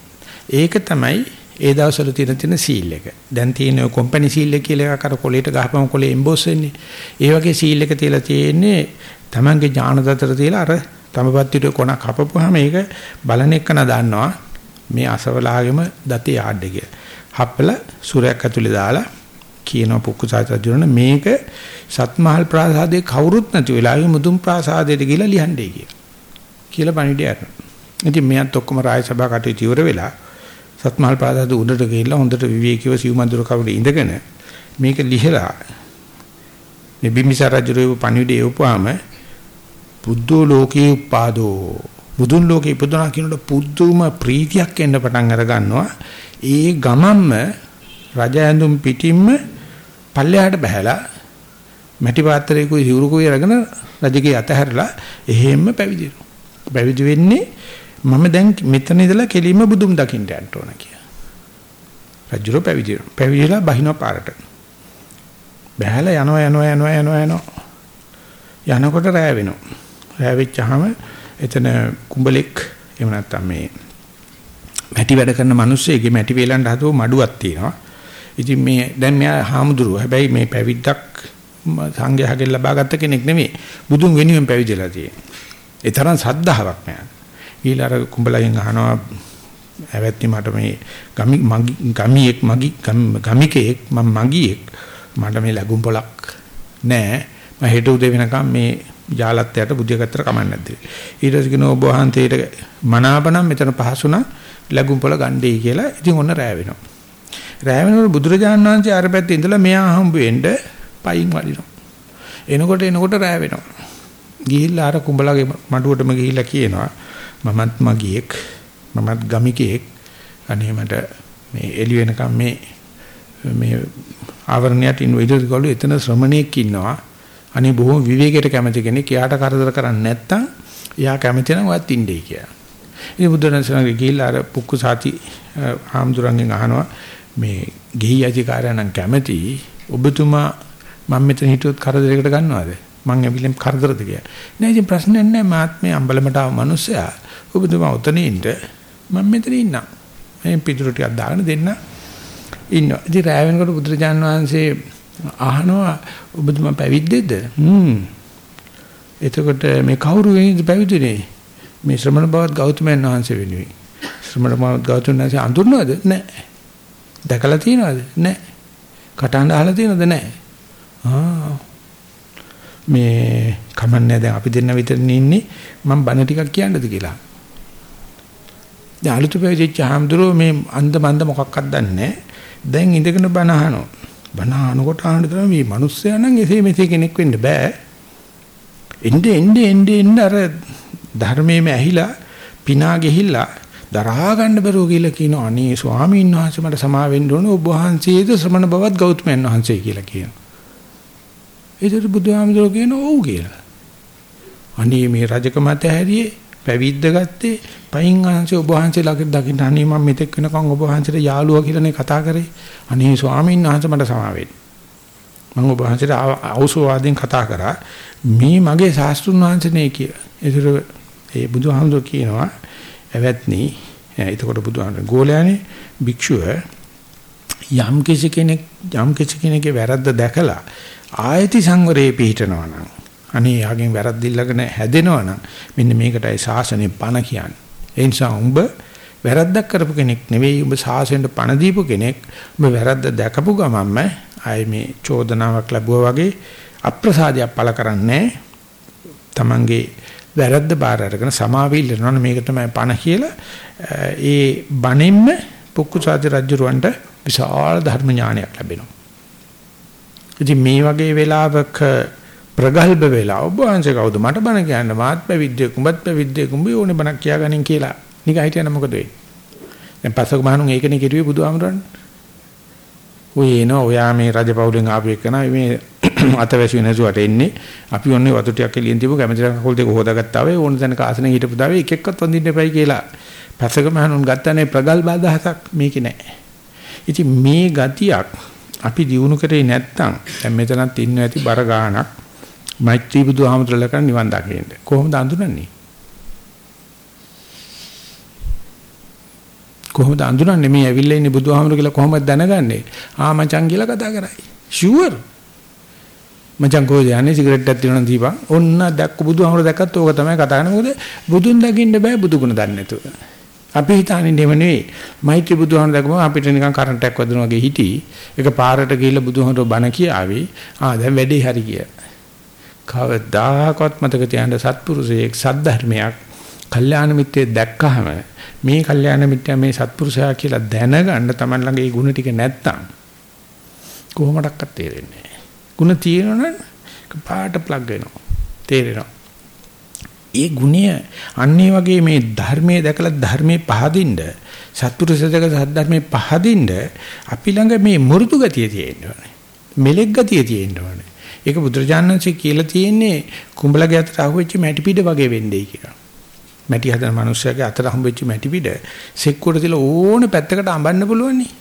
ඒක තමයි ඒ දවස්වල තියෙන තියෙන සීල් එක. දැන් තියෙන කොම්පැනි සීල් එක කියලා එකක් අර කොලේට ගහපම කොලේ එම්බෝස් වෙන්නේ. ඒ වගේ සීල් එක තියලා තියෙන්නේ Tamange ඥානදතර තියලා අර තමපත්තිට කොනක් කපපුවාම ඒක බලන එකන දන්නවා මේ අසවලාගෙම දතේ ආඩ කිය. හප්පල සූර්යයක් ඇතුලේ දාලා කියන පුක්කුසාත රජුන මේක සත්මහල් ප්‍රාසාදයේ කවුරුත් නැති වෙලාවෙ මුදුන් ප්‍රාසාදයට ගිහලා ලියන්නේ කියලා. කියලා පණිවිඩය අරන. ඉතින් මෙයත් ඔක්කොම රාජ සභා කටයුතු ඉවර වෙලා සත්මහල් ප්‍රාසාද උඩට ගිහිල්ලා හොඳට විවේකීව සිව්මන්දුර කවුලේ ඉඳගෙන මේක ලිහලා මේ බිම්බිසාර රජුගේ පණිවිඩය එවපුවාම බුද්ධෝ ලෝකේ උපාදෝ බුදුන් ලෝකේ ඉපදුනා කියනකොට පුදුම ප්‍රීතියක් එන්න පටන් අර ගන්නවා. ඒ ගමම්ම රජ ඇඳුම් පිටින්ම පල්ලෙහාට බහැලා මැටි පාත්‍රයකුයි හිවුරුකුයි අරගෙන රජගේ අතහැරලා එහෙම්ම පැවිදි පැවිදි වෙන්නේ මම දැන් මෙතන ඉඳලා කෙලින්ම බුදුන් දකින්න යන්න ඕන කියලා. රජුර පැවිදි පැවිදිලා බහිනවා පාරට. බහැලා යනවා යනවා යනවා යනවා යනවා. යනකොට රෑ වෙනවා. රෑ වෙච්චාම එතන කුඹලෙක් එහෙම නැත්නම් මේ මැටි වැඩ කරන මිනිස්සෙගේ මැටි වේලන්න හදව මඩුවක් තියෙනවා. ඉතින් මේ දැන් මෙයා හාමුදුරුවෝ. හැබැයි මේ පැවිද්දක් සංඝයාගෙන් ලබාගත් කෙනෙක් නෙමෙයි. බුදුන් වෙනුවෙන් පැවිදිලා තියෙන්නේ. ඒ තරම් සද්ධාාවක් මෙයා. ඊළාර කුඹලයෙන් අහනවා ඇවැත්නි මට මේ ගමි ගමියෙක් මගි ගමිකෙක් මම මගියෙක්. මට මේ ලැබුම් පොලක් නෑ. මම හෙට උදේ වෙනකම් මේ ජාලත්වයට බුද්ධියකට කමන්නේ නැද්ද? ඊට පස්සේ කිනෝ ඔබ වහන්සේට මනාපනම් මෙතන පහසුණා ලැබුම් පොල ගන්නයි කියලා. ඉතින් ඔන්න රෑ වෙනවා. රෑ වෙනකොට බුදුරජාණන් වහන්සේ අර පැත්තේ ඉඳලා මෙයා හම්බ වෙන්න පයින් වඩිනවා. එනකොට එනකොට රෑ වෙනවා. ගිහිල්ලා අර කුඹලගේ මඩුවටම ගිහිල්ලා කියනවා මමත් මගියෙක් මමත් ගමිකෙක් අනේ මට මේ එළි වෙනකම් මේ මේ ආවරණයට ඉන්න ඉදිරිගලු එතන ශ්‍රමණෙක් ඉන්නවා අනේ බොහොම විවේකයට කැමති කෙනෙක් එයාට කරදර කරන්නේ නැත්තම් එයා කැමති නම් ඔයත් ඉන්නේ කියලා. ඉතින් බුදුරජාණන්ගේ ගිහිල්ලා අර පුක්කු සාති ආම්දුරන්ගෙන් අහනවා මේ ගෙහි අධිකාරයන් කැමති ඔබතුමා මම මෙතන හිටියොත් කරදරයකට ගන්නවද? මං ඇවිල්ලා කරදරද කියලා. නෑ ඉතින් ප්‍රශ්නයක් නෑ මාත්මේ අම්බලමට ආව මිනිස්සයා ඔබතුමා උතන ඉන්න මම මෙතන ඉන්නම්. මේ පිටුරු ටිකක් දාගෙන දෙන්න ඉන්නවා. ඉතින් රෑ වෙනකොට බුදුරජාන් වහන්සේ අහනවා ඔබතුමා පැවිද්දේද? හ්ම්. එතකොට මේ කවුරු වෙනද පැවිදිනේ? මේ ශ්‍රමණ බවත් ගෞතමයන් වහන්සේ වෙනුවෙන්. ශ්‍රමණ බවත් ගෞතමයන් වහන්සේ අඳුරනවද? නැහැ. දැකලා තියෙනවද? නැහැ. කටහඬ අහලා තියෙනවද? නැහැ. ආ මේ කමන්නේ දැන් අපි දෙන්න විතරනේ ඉන්නේ මම බණ ටිකක් කියන්නද කියලා. දැන් අලුත පැවිදිච්ච හාමුදුරුව මේ අන්ද මන්ද මොකක්වත් දන්නේ නැහැ. දැන් ඉඳගෙන බණ අහනවා. බණ අහනකොට අහන්න තමයි මේ මිනිස්සයා නම් එසේ මෙසේ කෙනෙක් වෙන්න බෑ. එnde එnde එnde එnde අර ධර්මයේම ඇහිලා පිනා ගිහිල්ලා දරා ගන්න බැරුව කියලා කියනවා අනේ ස්වාමීන් වහන්සේ මට සමා වෙන්න ඕනේ ඔබ වහන්සේද ශ්‍රමණ බවත් ගෞතමයන් වහන්සේ කියලා කියනවා. ඒතර බුදුහාමුදුරුවෝ කියනවා ඔව් කියලා. අනේ මේ රජකම ඇහැරියේ පැවිද්ද ගත්තේ පයින් ආංශේ ඔබ වහන්සේ ළඟ දකින්න අනේ මම මෙතෙක් වෙනකන් ඔබ වහන්සේට යාළුවා කියලානේ කතා කරේ. අනේ ස්වාමීන් වහන්සේ මට සමා වෙන්න. මම ඔබ වහන්සේට අවසෝවාදෙන් කතා කරා. මේ මගේ ශාස්ත්‍රුන් වහන්සේනේ කිය. ඒතර ඒ බුදුහාමුදුරුවෝ කියනවා එවත්නි එතකොට බුදුහාමුදුරුවෝ ගෝලයානේ භික්ෂුව යම් කිසි කෙනෙක් යම් කිසි කෙනෙක්ගේ වැරද්ද දැකලා ආයති සංවරේ පිහිටනවා නම් අනේ යාගෙන් වැරද්දිල්ලගෙන හැදෙනවා නම් මෙන්න මේකටයි ශාසනය පණ කියන්නේ. ඒ නිසා උඹ වැරද්දක් කරපු කෙනෙක් නෙවෙයි උඹ ශාසනයට පණ දීපු කෙනෙක්. උඹ වැරද්ද දැකපු ගමන්ම ආයේ මේ චෝදනාවක් ලැබුවා වගේ අප්‍රසාදයක් පළ කරන්නේ තමන්ගේ වැරද්ද බාර අරගෙන සමාවිල් වෙනවනේ මේක තමයි පණ කියලා ඒ බණින්ම පුක්කුසාති රජුරවන්ට විශාල ධර්ම ඥානයක් ලැබෙනවා. ඉතින් මේ වගේ වෙලාවක ප්‍රගල්භ වෙලා ඔබ වහන්සේ කවුද? මට බණ කියන්න මාත් පැවිද්දෙක් උඹත් පැවිද්දෙක් උඹ ඕනේ බණක් කියාගනින් කියලා. නිකන් හිටියන මොකද වෙන්නේ? දැන් පස්සක මහණුන් ඒකනේ කිරුවේ බුදුහාමුදුරන්. ඔය එනවා ඔයා මේ රජපෞලෙන් ආපු එකන මේ අතවැසි නැසුවට එන්නේ. අපි ඔන්නේ වතු ටිකක් එළියෙන් තිබු කැමතිලා කකුල් දෙක හොදාගත්තා වේ ඕන තැනක ආසනෙ හිටපු දාවේ එක එක්කත් වඳින්න එපයි කියලා. පස්සක මහණුන් ගත්තනේ ප්‍රගල්භ අදහසක් මේකේ නැහැ ඉතින් මේ ගතියක් අපි දිනු කරේ නැත්තම් දැන් මෙතනත් ඉන්න ඇති බර ගානක් මෛත්‍රී බුදුහාමුදුරලා කරන් නිවන් දකින්න. කොහොමද අඳුනන්නේ? කොහොමද අඳුනන්නේ මේ ඇවිල්ලා ඉන්නේ බුදුහාමුදුර කියලා කොහොමද දැනගන්නේ? ආ මචං කියලා කතා කරයි. ෂුවර්. මචං කොහෙද යන්නේ සිගරට් එකක් තියනවා දීපන්. ඔන්න දැක්ක බුදුහාමර දැක්කත් ඕක තමයි කතා කරන්නේ. මොකද බුදුන් දකින්න බෑ බුදුගුණ දන්නේ නැතුව. අපි හිතන්නේ එහෙම නෙවෙයි. මෛත්‍රී බුදුහාමර දැක්කම අපිට නිකන් කරන්ට් එකක් වදිනා වගේ හිටි. ඒක පාරට ගිහිල්ලා බුදුහාමර බණ කියාවි. ආ දැන් වැඩේ හරි කියලා. කවදාකවත් මතක තියාගන්න සත්පුරුෂයෙක් සද්ධර්මයක් කල්යාණ මිත්‍රයෙක් දැක්කහම මේ කල්යාණ මිත්‍යා මේ සත්පුරුෂයා කියලා දැනගන්න Taman ළඟ ඒ ಗುಣ ටික නැත්තම් කොහොමඩක්වත් තේරෙන්නේ නැහැ. ಗುಣ තියෙනවනම් පාට ප්ලග් වෙනවා. තේරෙනවා. ඒ ගුණය අන්නේ වගේ මේ ධර්මයේ දැකලා ධර්මයේ පහදින්න සත්පුරුෂ දෙක සද්ධර්මයේ පහදින්න අපි ළඟ මේ මුරුදු ගතිය තියෙන්න ඕනේ. මෙලෙක් ගතිය තියෙන්න ඕනේ. ඒක බුදුරජාණන්සේ කියලා තියෙන්නේ කුඹලගේ අතට අහුවෙච්ච මැටි පිට වගේ වෙන්නේ කියලා. මැටි හදන මිනිස්සයාගේ අතට හම්බෙච්ච මැටි පිට සෙක්කුවට තියලා ඕනේ පැත්තකට අඹන්න පුළුවන් නේ.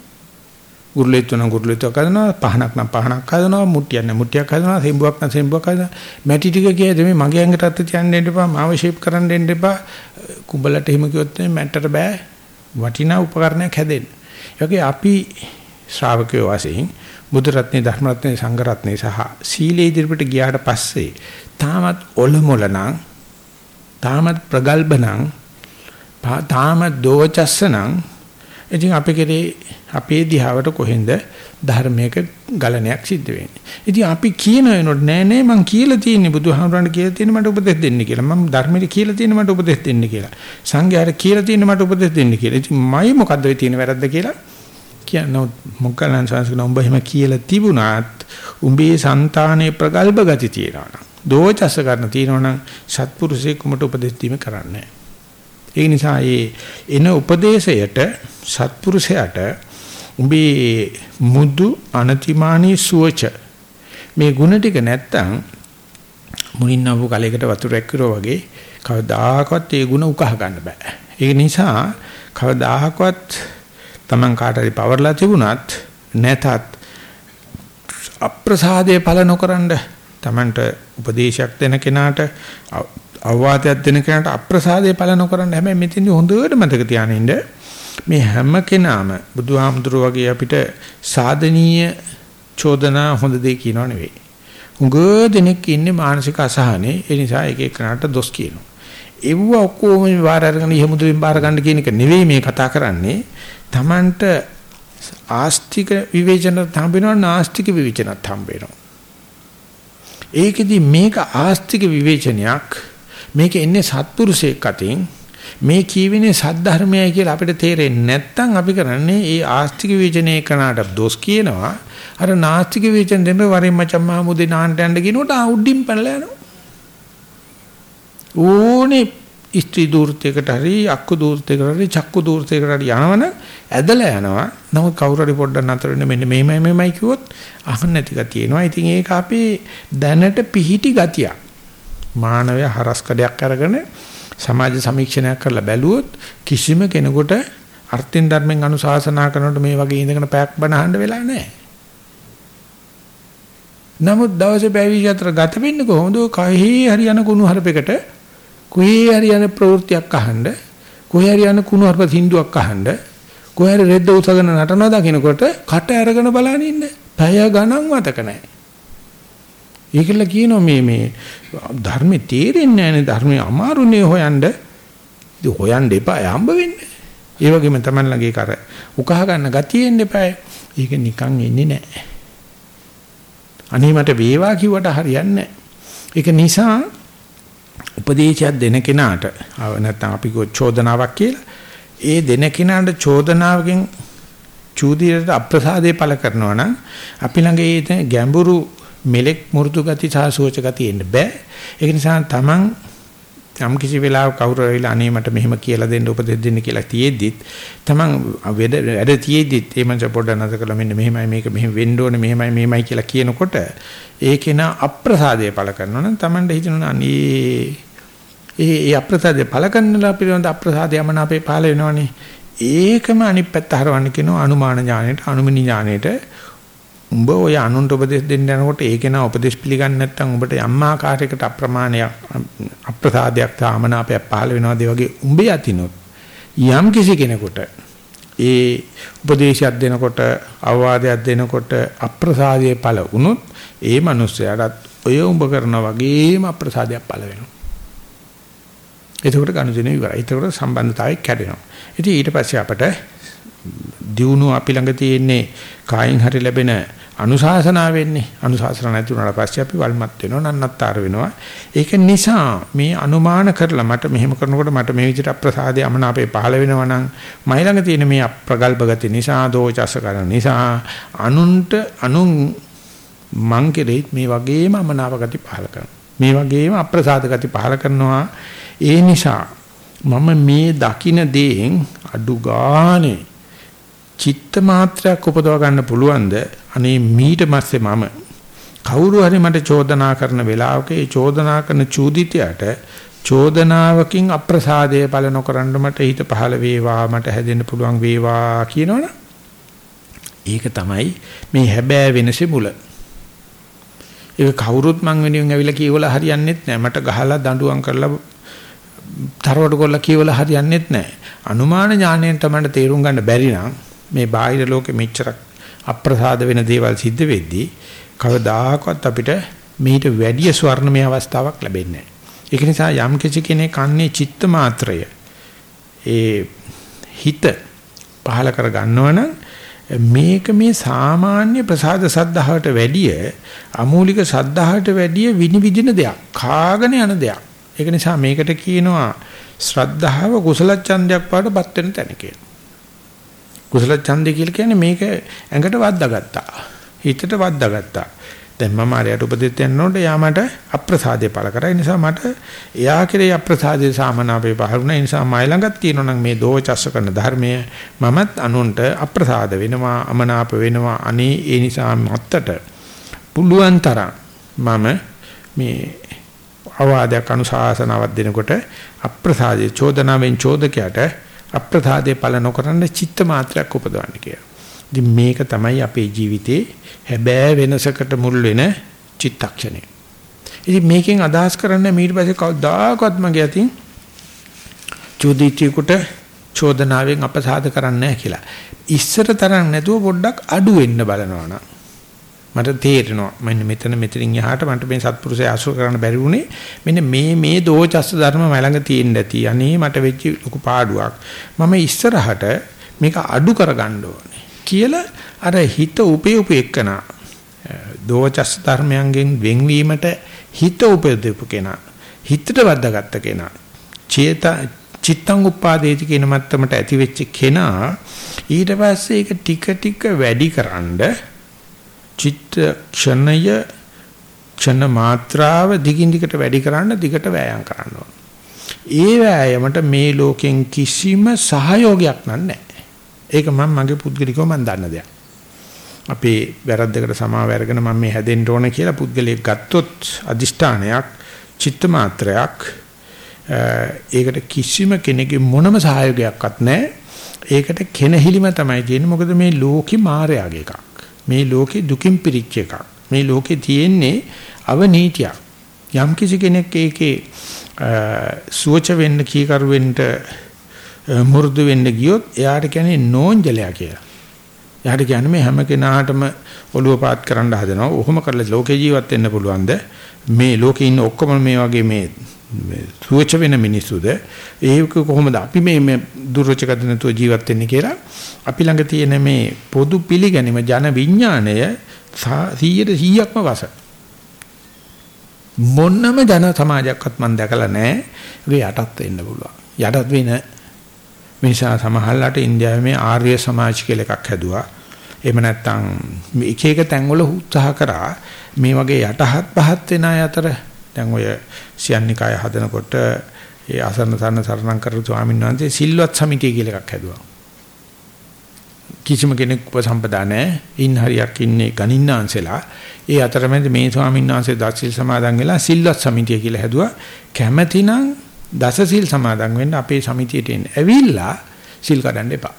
ගුරුලෙත් වෙන ගුරුලෙත් කරනවා පහනක් නම් පහනක් හදනවා මුට්ටියක් නම් මුට්ටියක් හදනවා සෙම්බුවක් නම් සෙම්බුවක් හදනවා මැටි ටික කියද මේ මගේ ඇඟට අත තියන්න දෙන්න එපා මාව ෂේප් කරන්න දෙන්න එපා කුඹලට එහෙම කිව්වොත් මැට්ටට බෑ වටිනා උපකරණයක් හැදෙන්න. ඒකේ අපි ශ්‍රාවකයෝ වශයෙන් බුදු රත්නේ ධර්ම රත්නේ සංඝ රත්නේ සහ සීලේ ඉදිරියට ගියාට පස්සේ තාමත් ඔලොමොල නම් තාමත් ප්‍රගල්භ නම් තාමත් දෝචස්ස නම් ඉතින් අපි කෙරේ අපේ දිහාවට කොහෙන්ද ධර්මයක ගලණයක් සිද්ධ වෙන්නේ. ඉතින් අපි කියන වෙනොත් නෑ නෑ මං කියලා තියෙන්නේ බුදුහාමුදුරන්ට කියලා තියෙන්නේ මට උපදෙස් දෙන්න කියලා. මම ධර්මෙට කියලා තියෙන්නේ මට උපදෙස් දෙන්න කියලා. සංඝයාට කියලා තියෙන්නේ මට උපදෙස් දෙන්න කියලා. ඉතින් මයි මොකද්ද වෙ තියෙන වැරද්ද කියලා කියනවා මොග්ගලන් සංස්කෘණ උඹ එහෙම කියලා තිබුණාත් උඹේ సంతානයේ ප්‍රගල්භ ගති තියනවා නම් දෝචස කරන තියනවා නම් සත්පුරුෂයෙක් උඹට උපදෙස් දීම කරන්නේ ඒ නිසා ඒ එන උපදේශයට සත්පුරුෂයාට උඹේ මුදු අනතිමානී සුවච මේ ಗುಣ ටික නැත්තම් මුලින්ම වූ කලයකට වතුරක් කිරෝ වගේ කවදාකවත් ඒ ಗುಣ උකහා ගන්න බෑ. ඒ නිසා කවදාහකවත් Taman කාට හරි පවර්ලා තිබුණත් නැතත් අප්‍රසාදයේ පළ නොකරනද Tamanට උපදේශයක් දෙන කෙනාට අවවාදයක් දෙන කෙනාට අප්‍රසාදයේ පළ නොකරන හැබැයි මෙතෙන්දි හොඳට මතක තියානින්න මේ හැම කෙනාම බුදුහාමුදුරුවෝ වගේ අපිට සාධනීය චෝදනා හොඳ දෙයක් කියනව නෙවෙයි. උඟ දෙනෙක් ඉන්නේ මානසික අසහනේ ඒ නිසා එක එකනට දොස් කියනවා. ඒව ඔක්කොම වාර අරගෙන ඉහමුදුෙන් බාර ගන්න කියන එක නෙවෙයි මේ කතා කරන්නේ. Tamanට ආස්තික විවේචනත් හම්බ වෙනවා නාස්තික විවේචනත් හම්බ වෙනවා. ඒකෙදි මේක ආස්තික විවේචනයක් මේක එන්නේ සත්පුරුෂයෙක් අතින් මේ කියවෙන්නේ සද්ධර්මයයි කියලා අපිට තේරෙන්නේ නැත්නම් අපි කරන්නේ ඒ ආස්තික විවේචනයේ කනට දොස් කියනවා අර නාස්තික විවේචන දෙන්න වරින් මචං මහමුදේ නාන්ට යන්න කියනකොට ආ උඩින් පැනලා යනවා ඕනේ ස්ත්‍රී දූර්තයකට හරි අක්කු දූර්තයකට හරි චක්කු දූර්තයකට හරි යනවනම් ඇදලා යනවා. නමුත් කවුරු හරි පොඩ්ඩක් නතර වෙන්න මෙන්න මේමයි මේමයි කිව්වොත් අහන්න නැති ගතිය එනවා. ඉතින් ඒක අපේ දැනට පිහිටි ගතිය. මානවය හරස්කඩයක් අරගෙන සමාජ සමීක්ෂණයක් කරලා බැලුවොත් කිසිම කෙනෙකුට අර්ථින් ධර්මෙන් අනුශාසනා කරනකොට මේ වගේ ඉඳගෙන පැයක් බණ අහන්න වෙලා නැහැ. නමුත් දවසේ පැය 24 ගත වෙන්නේ කොහොමද? කහේ හරි යන කුණු හරපෙකට කොහේ හරි යන ප්‍රවෘත්තියක් අහන්න කොහේ හරි යන කුණු හරප සින්දුවක් අහන්න කොහේ හරි රෙද්ද උසගෙන නටනවා දකින්නකොට කට අරගෙන බලන ඉන්න. පැය ගණන් මතක නැහැ. ඒකල කියනවා මේ මේ ධර්මේ තේරෙන්නේ නැහැනේ ධර්මේ අමාරුනේ හොයන්න. ඉතින් හොයන්න එපා යම්බ වෙන්නේ. ඒ වගේම තමයි ළඟේ කර උකහා ගන්න ගතිය එන්න එපා. ඒක නිකන් එන්නේ නැහැ. අනේ මට වේවා කිව්වට හරියන්නේ නැහැ. ඒක නිසා උපදේශයක් දෙන කෙනාට නැත්නම් අපි චෝදනාවක් කියලා ඒ දෙන කෙනාට චෝදනාවකින් චූදියට අප්‍රසාදේ පළ කරනවා නම් අපි ළඟ ඒ ගැඹුරු මෙලෙක් මෘදු ගති සහ සෝච ගති එන්න බෑ. ඒක නිසා තමන් යම් කිසි වෙලාවක කවුරු හරි අනේ මට මෙහෙම කියලා දෙන්න උපදෙස් දෙන්න කියලා තියෙද්දිත් තමන් වැඩ තියෙද්දිත් ඒ මනස පොඩ්ඩක් නැතර කළා මෙන්න මෙහෙමයි මේක මෙහෙම වෙන්න ඕනේ මෙහෙමයි මෙහෙමයි කියලා කියනකොට ඒකේන අප්‍රසාදය පළ කරනවා. නම් තමන්ට හිතෙනවා අනේ ඒ ඒ අප්‍රසාදය පළ කරනලා පිළිබඳ අප්‍රසාදය යමන අපේ පහල වෙනවනේ. ඒකම අනිත් පැත්ත හරවන්න කියනවා අනුමාන ඥාණයට අනුමිනි ඥාණයට උඹ ඔය අනුන්ට උපදෙස් දෙන්න යනකොට ඒක නා උපදෙස් පිළිගන්නේ නැත්නම් උඹට යම් ආකාරයකට අප්‍රමාණයක් අප්‍රසාදයක් තාමනාපයක් පහළ වෙනවාද වගේ උඹේ අතිනොත් යම් කිසි කෙනෙකුට ඒ උපදේශයක් දෙනකොට අවවාදයක් දෙනකොට අප්‍රසාදයේ පළ වුණොත් ඒ මිනිස්යාටත් ඔය උඹ කරනා වගේම අප්‍රසාදයක් පළ වෙනවා. එතකොට ගනුදෙනු ඉවරයි. එතකොට සම්බන්ධතාවය කැඩෙනවා. ඉතින් ඊට පස්සේ අපට දියුණුව අපි ළඟ තියෙන්නේ කායින් හරි ලැබෙන අනුශාසනා වෙන්නේ. අනුශාසන නැති වුණාට පස්සේ අපි වල්මත් වෙනවා, නන්නත්තර වෙනවා. ඒක නිසා මේ අනුමාන කරලා මට මෙහෙම කරනකොට මට මේ විදිහට අප්‍රසාදේ අමන අපේ පහළ වෙනවා නම් මයි ළඟ තියෙන මේ අප්‍රගල්ප ගති නිසා, දෝචස කරන නිසා අනුන්ට අනුන් මං කෙරෙහිත් මේ වගේම අමනාප ගති පහල කරනවා. මේ වගේම අප්‍රසාද ගති පහල කරනවා. ඒ නිසා මම මේ දකින දේෙන් අඩු ගානේ චිත්ත මාත්‍රයක් උපදව ගන්න පුළුවන්ද? අනේ මීට පස්සේ මම කවුරු හරි මට චෝදනා කරන වෙලාවක ඒ චෝදනා කරන චූදිතයට චෝදනාවකින් අප්‍රසාදය පළ නොකරන්න මට හිත පහළ වේවා මට හැදෙන්න පුළුවන් වේවා කියනවනේ ඒක තමයි මේ හැබෑ වෙනසේ මුල. ඒක කවුරුත් මං වෙනුවෙන් ඇවිල්ලා කියවලා හරියන්නේත් නැහැ. මට ගහලා දඬුවම් කරලා තරවට කරලා කියවලා හරියන්නේත් නැහැ. අනුමාන ඥාණයෙන් තමයි තේරුම් ගන්න බැරි නම් මේ බාහිර ලෝකෙ මෙච්චර අප්‍රසාද වෙන දේවල් සිද්ධ වෙද්දී කවදාකවත් අපිට මීට වැඩි ස්වර්ණමය අවස්ථාවක් ලැබෙන්නේ නැහැ. ඒක නිසා යම් කිසි කෙනෙක් අන්නේ චිත්ත මාත්‍රය ඒ හිත පහල කර ගන්නවනම් මේක මේ සාමාන්‍ය ප්‍රසාද සද්ධාවට වැඩිය අමූලික සද්ධාවට වැඩිය විනිවිදින දෙයක් කාගෙන යන දෙයක් ඒක නිසා මේකට කියනවා ශ්‍රද්ධාව කුසල ඡන්දයක් වඩපත් වෙන තැන කියලා කුසල ඡන්දය කියලා කියන්නේ මේක ඇඟට වද්දාගත්තා හිතට වද්දාගත්තා දැන් මම ආරයට උපදෙස් දෙන්නකොට යා මට අප්‍රසාදේ පළ කරා. ඒ නිසා මට එයා කෙරේ අප්‍රසාදේ සාමනාපේ පහරුණා. ඒ නිසා මයි ළඟත් තියෙනවා නම් මේ දෝචස්ස කරන ධර්මය මමත් අනුන්ට අප්‍රසාද වෙනවා, අමනාප වෙනවා. අනේ ඒ නිසා මත්තට පුළුවන් තරම් මම මේ අවවාදයක් අනුශාසනාවක් දෙනකොට අප්‍රසාදේ චෝදනාවෙන් චෝදකයට අප්‍රසාදේ පළ නොකරන චිත්ත මාත්‍රයක් උපදවන්න කියලා. ඉතින් මේක තමයි අපේ ජීවිතේ හැබෑ වෙනසකට මුල් වෙන චිත්තක්ෂණය. ඉතින් මේකෙන් අදහස් කරන්න ඊට පස්සේ කවදාකවත් මගේ අතින් චෝදිතියකට චෝදනාවෙන් අපසාද කරන්නේ නැහැ කියලා. ඉස්සර තරම් නැතුව පොඩ්ඩක් අඩු වෙන්න බලනවා නම් මට තේරෙනවා. මෙන්න මෙතන මෙතනින් එහාට මට මේ සත්පුරුෂය අසුර කරන්න බැරි වුණේ මෙන්න මේ මේ දෝචස්ස ධර්ම මලඟ තියෙන්න ඇති. අනේ මට වෙච්ච ලොකු පාඩුවක්. මම ඉස්සරහට මේක අඩු කරගන්න ඕනේ කියලා අර හිත උපේ උපේකන දෝචස් ධර්මයන්ගෙන් වෙන්වීමට හිත උපදෙපු කෙනා හිතට වද්දාගත්ත කෙනා චේත චිත්තං උපාදේති කියන මත්තමට ඇති වෙච්ච කෙනා ඊට පස්සේ ඒක ටික ටික වැඩිකරනද චිත්ත ක්ෂණය ක්ෂණ මාත්‍රාව දිගින් දිගට වැඩි කරන්න දිගට වෑයම් කරන්න ඕන. ඒ වෑයමට මේ ලෝකෙන් කිසිම සහයෝගයක් නැහැ. ඒක මම මගේ පුද්ගලිකව මම දන්න දෙයක්. අපේ වැරද්දකට සමාව අරගෙන මම මේ හැදෙන්න ඕන කියලා පුද්ගලයෙක් ගත්තොත් අදිෂ්ඨානයක් චිත්ත මාත්‍රයක් ඒකට කිසිම කෙනෙකුගේ මොනම සහයෝගයක්වත් නැහැ. ඒකට කෙනහිලිම තමයි තියෙන්නේ. මොකද මේ ලෝකේ මායාවේ එකක්. මේ ලෝකේ දුකින් පිරිච්ච එකක්. මේ ලෝකේ තියෙන්නේ අවනීතියක්. යම් කිසි කෙනෙක් ඒකේ සුවච වෙන්න කීකරු වෙන්න මුරුදු වෙන්න ගියොත් එයාට කියන්නේ නෝන්ජලයා කියලා. එයාට කියන්නේ මේ හැම කෙනාටම ඔළුව පාත් කරන්න හදනවා. ඔහොම කරලා ලෝකේ ජීවත් වෙන්න පුළුවන්ද? මේ ලෝකේ ඉන්න ඔක්කොම මේ වගේ මේ සුවච වෙන මිනිස්සුද? ඒක කොහොමද අපි මේ මේ දුර්වචකද නැතුව ජීවත් වෙන්නේ කියලා අපි ළඟ තියෙන මේ පොදු පිළිගැනීම ජන විඥාණය 100%ක්ම වස. මොන්නම ජන සමාජයක්වත් මම දැකලා නැහැ. ඒක යටත් වෙන්න පුළුවන්. යටත් වෙන මේ නිසා සමහරලාට ඉන්දියාවේ මේ ආර්ය සමාජ කියලා එකක් හැදුවා. එහෙම නැත්නම් එක එක තැන්වල උත්සාහ කරා මේ වගේ යටහත් පහත් වෙන අය අතර දැන් ඔය සියන්නිකාය හදනකොට ඒ අසරණ සරණ සරණම් කරපු ස්වාමීන් වහන්සේ සිල්වත් සමිතිය කියලා එකක් හැදුවා. කිසිම කෙනෙක් උපසම්පදා නැහැ. ඉන් හරියක් ඉන්නේ ගණින්නාන්සලා. ඒ අතරමැද මේ ස්වාමීන් වහන්සේ දසිල් සමාදන් වෙලා සිල්වත් සමිතිය කියලා හැදුවා. කැමැතිනම් දසසිල් සමාදන් වෙන්න අපේ සමිතියට එන්න. ඇවිල්ලා සිල් කඩන්න එපා.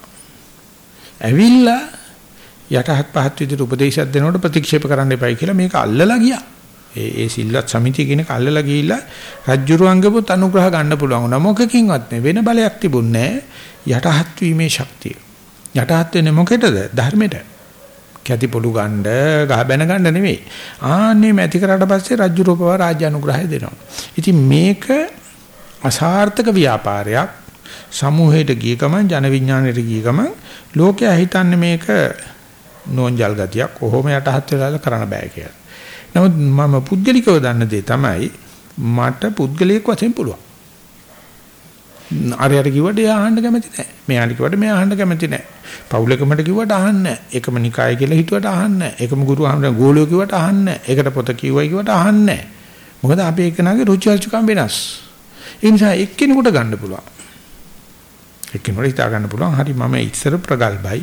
ඇවිල්ලා යටහත් පහත් විදිහට උපදේශයක් දෙනකොට ප්‍රතික්ෂේප කරන්න එපයි කියලා මේක අල්ලලා ගියා. ඒ ඒ සිල්වත් සමිතිය කියන කල්ලලා ගිහිල්ලා රජ්ජුරුවන්ගේපොත් අනුග්‍රහ ගන්න පුළුවන් වුණා. මොකකින්වත් නෙවෙන බලයක් තිබුණේ යටහත් වීමේ ශක්තිය. යටහත් වෙන්නේ මොකේද? ධර්මෙට. කැටි පොළු ගන්න, ගහ බැන ගන්න නෙවෙයි. ආන්නේ මැති කරාට පස්සේ රාජ්‍ය රූපව රාජ්‍ය අනුග්‍රහය දෙනවා. ඉතින් මේක අසාර්ථක ව්‍යාපාරයක්. සමූහයට ගිය ගමන් ජන විඥාණයට ගිය ගමන් ලෝකයා හිතන්නේ මේක නෝන්ජල් ගතියක් කොහොම යටහත් වෙලා කරන්න බෑ කියලා. නමුත් මම පුද්ගලිකව දන්න දේ තමයි මට පුද්ගලික වශයෙන් පුළුවන්. අරයට කිව්වට එයා අහන්න කැමති නැහැ. මෙයාට කිව්වට මෙයා අහන්න කැමති නැහැ. පවුලකමට කිව්වට අහන්නේ නැහැ. එකම නිකාය කියලා හිතුවට අහන්නේ නැහැ. එකම ගුරු ආමර ගෝලියෝ කිව්වට අහන්නේ නැහැ. ඒකට පොත කිව්වයි කිව්වට අහන්නේ නැහැ. මොකද අපි එක්කනාගේ රුචි අරුචිකම් වෙනස්. ඒ නිසා එක්කෙනෙකුට ගන්න පුළුවන්. එක්කෙනෙකුට හිතා ගන්න පුළුවන්. හරි මම ඉස්සර ප්‍රගල්බයි.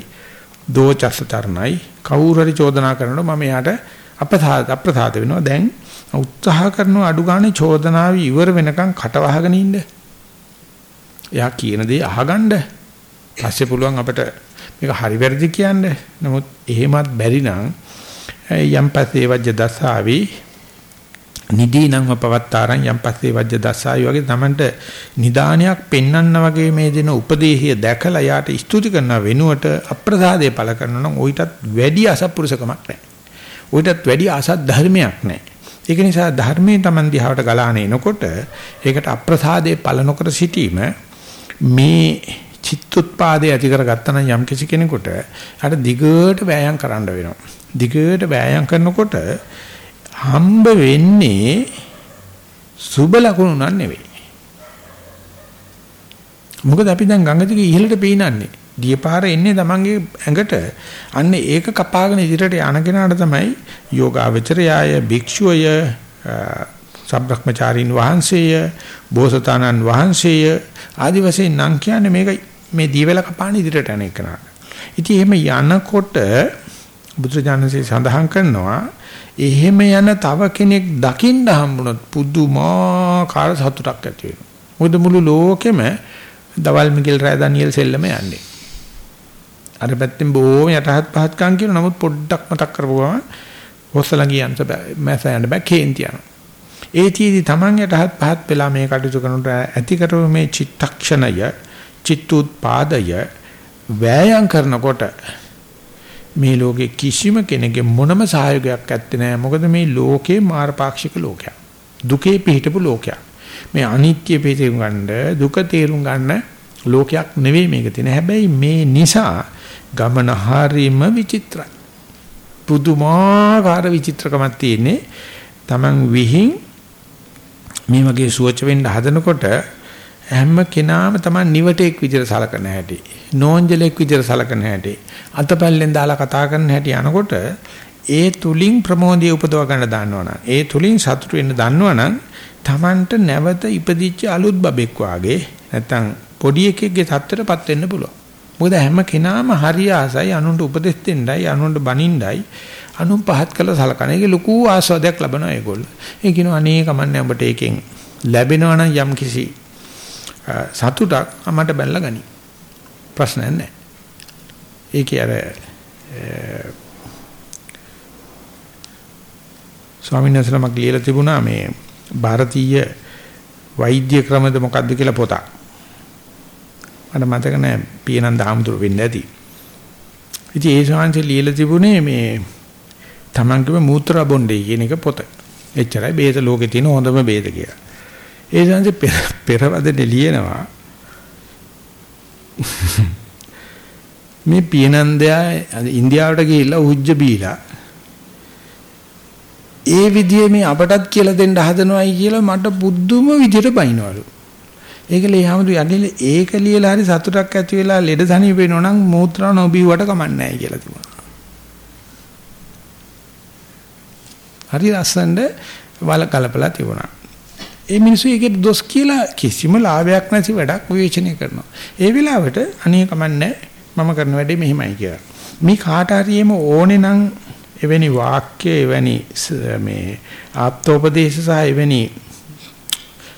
දෝචසතරණයි කවුරු හරි චෝදනා කරනකොට මම එයාට අපසාද අප්‍රසාද වෙනවා. දැන් උත්සාහ කරනවා අඩු ගානේ චෝදනාව ඉවර වෙනකන් කට වහගෙන ඉන්න. එයා කියන දේ අහගන්න. පස්සේ පුළුවන් අපිට මේක හරි වැරදි කියන්න. නමුත් එහෙමත් බැරි නම් යම් පස්සේ වජ්‍ය දසාවි නිදීනං පවත්තාරං යම් පස්සේ වජ්‍ය දසාවි වගේ තමන්ට නිදානයක් පෙන්වන්න වගේ මේ දෙන උපදේශය දැකලා යාට ස්තුති කරන වෙනුවට අප්‍රසාදේ පළ කරනවා නම් ඌටත් වැඩි අසත්පුරුෂකමක් නැහැ. ඌටත් වැඩි අසත් ධර්මයක් නැහැ. ඒක නිසා ධර්මයේ Taman දිහාවට ගලාන එනකොට ඒකට අප්‍රසාදේ පළ නොකර සිටීම මේ චිත්තුත්පාදේ ඇති කරගත්තා නම් යම් කිසි කෙනෙකුට අර දිගට වෑයම් කරන්න වෙනවා. දිගට වෑයම් කරනකොට හම්බ වෙන්නේ සුබ ලකුණු නන් නෙවෙයි. මොකද අපි දැන් ගංගා දිගේ ඉහළට පීනන්නේ. දියපාර එන්නේ Tamange ඇඟට. අන්න ඒක කපාගෙන ඉදිරියට යන කෙනාට තමයි යෝගාවචරයය භික්ෂුවය සබ්‍රහ්මචාරීන් වහන්සේය බෝසතාණන් වහන්සේය ආදි වශයෙන් නම් කියන්නේ මේක මේ දීවැල කපාන ඉදිරියට යන එකනට. ඉතින් එහෙම යනකොට බුදුරජාණන්සේ සඳහන් කරනවා එහෙම යන තව කෙනෙක් දකින්න හම්බුනොත් පුදුමාකාර සතුටක් ඇති වෙනවා. මොකද මුළු ලෝකෙම දවල් මිගෙල් රෑ ඩැනියෙල් සෙල්ලම යන්නේ. අර පැත්තෙන් බොහොම යටහත් පහත්කම් කියන නමුත් පොඩ්ඩක් මතක් කරපුවම හොස්සලා ගියන්ස බෑ මැස යන බෑ කේන්ති යනවා. ඒතිෙදි Taman යටහත් පහත් වෙලා මේ කටයුතු කරනට ඇති කරව මේ චිත්තක්ෂණය චිත්තුත්පාදය වෑයම් කරනකොට මේ ලෝකේ කිසිම කෙනෙකුගේ මොනම සහයෝගයක් ඇත්තේ නැහැ මොකද මේ ලෝකේ මාරපාක්ෂික ලෝකයක්. දුකේ පිහිටපු ලෝකයක්. මේ අනිත්‍ය පිහිටුම් ගන්න දුක තේරුම් ගන්න ලෝකයක් නෙවෙයි මේක තියෙන හැබැයි මේ නිසා ගමන හරීම විචිත්‍රයි. පුදුමාකාර විචිත්‍රකමක් තියෙන්නේ. Taman විහිං මේ වගේ සුවච වෙන්න හදනකොට හැම කෙනාම තමයි නිවටෙක් විදිහට සලකන හැටි නෝන්ජලෙක් විදිහට සලකන හැටි අතපැල්ලෙන් දාලා කතා කරන හැටි යනකොට ඒ තුලින් ප්‍රමෝදය උපදව ගන්න දන්නවනම් ඒ තුලින් සතුට වෙන්න දන්නවනම් Tamanට නැවත ඉපදිච්ච අලුත් බබෙක් වාගේ නැත්තම් පොඩි එකෙක්ගේ තත්ත්වයටපත් වෙන්න පුළුවන්. මොකද හැම කෙනාම හරි ආසයි අනුන්ට උපදෙස් දෙන්නයි අනුන්ට බනින්නයි අනුන් පහත් කළ සලකන. ඒක ලොකු ආස්වාදයක් ලබනවා ඒගොල්ලෝ. ඒ කියනවා අනේ කමන්නේ ඔබට ඒකෙන් ලැබෙනවා නම් යම් කිසි සතුටක් අමට බැලලා ගනි. ප්‍රශ්නයක් නැහැ. ඒකේ අර ස්වාමීන් වහන්සේලමක් ලියලා තිබුණා මේ ಭಾರತೀಯ වෛද්‍ය ක්‍රමද මොකක්ද කියලා පොතක්. මට මතක නැහැ පියනන්ද ආමුදුර වෙන්න ඇති. ඉතින් ඒ ශාන්ති ලියලා තිබුණේ මේ තමන්ගේම මූත්‍රා බොණ්ඩේ කියන එක පොත. එච්චරයි බේද ලෝකේ තියෙන හොඳම බේද කියලා. ඒ ශාන්ති පෙරවදනේ ලියනවා මේ පියනන්දයා ඉන්දියාවට ගිහිල්ලා උජ්ජ බීලා ඒ විදිහේ මේ අපටත් කියලා දෙන්න හදනවයි කියලා මට බුද්ධම විදිහට බයිනවලු. ඒක ලියහමදු යන්නේ ඒක ලියලා හරි සතුටක් ඇති වෙලා ලෙඩ සනීප වෙනවා නම් මූත්‍රා නොබීවට කමන්නේ නැහැ කියලා තිබුණා. හරි ලස්සනට වල කලපලා තිබුණා. ඒ මිනිස්සු ඒකේ දොස් කියලා කිසිම ලාභයක් නැති වැඩක් විවේචනය කරනවා. ඒ වෙලාවට අනේ කමන්නේ මම කරන වැඩේ මෙහිමයි කියලා. මේ කාට හරියෙම ඕනේ නම් එවැනි වාක්‍ය එවැනි මේ ආප්තෝපදේශ සහ එවැනි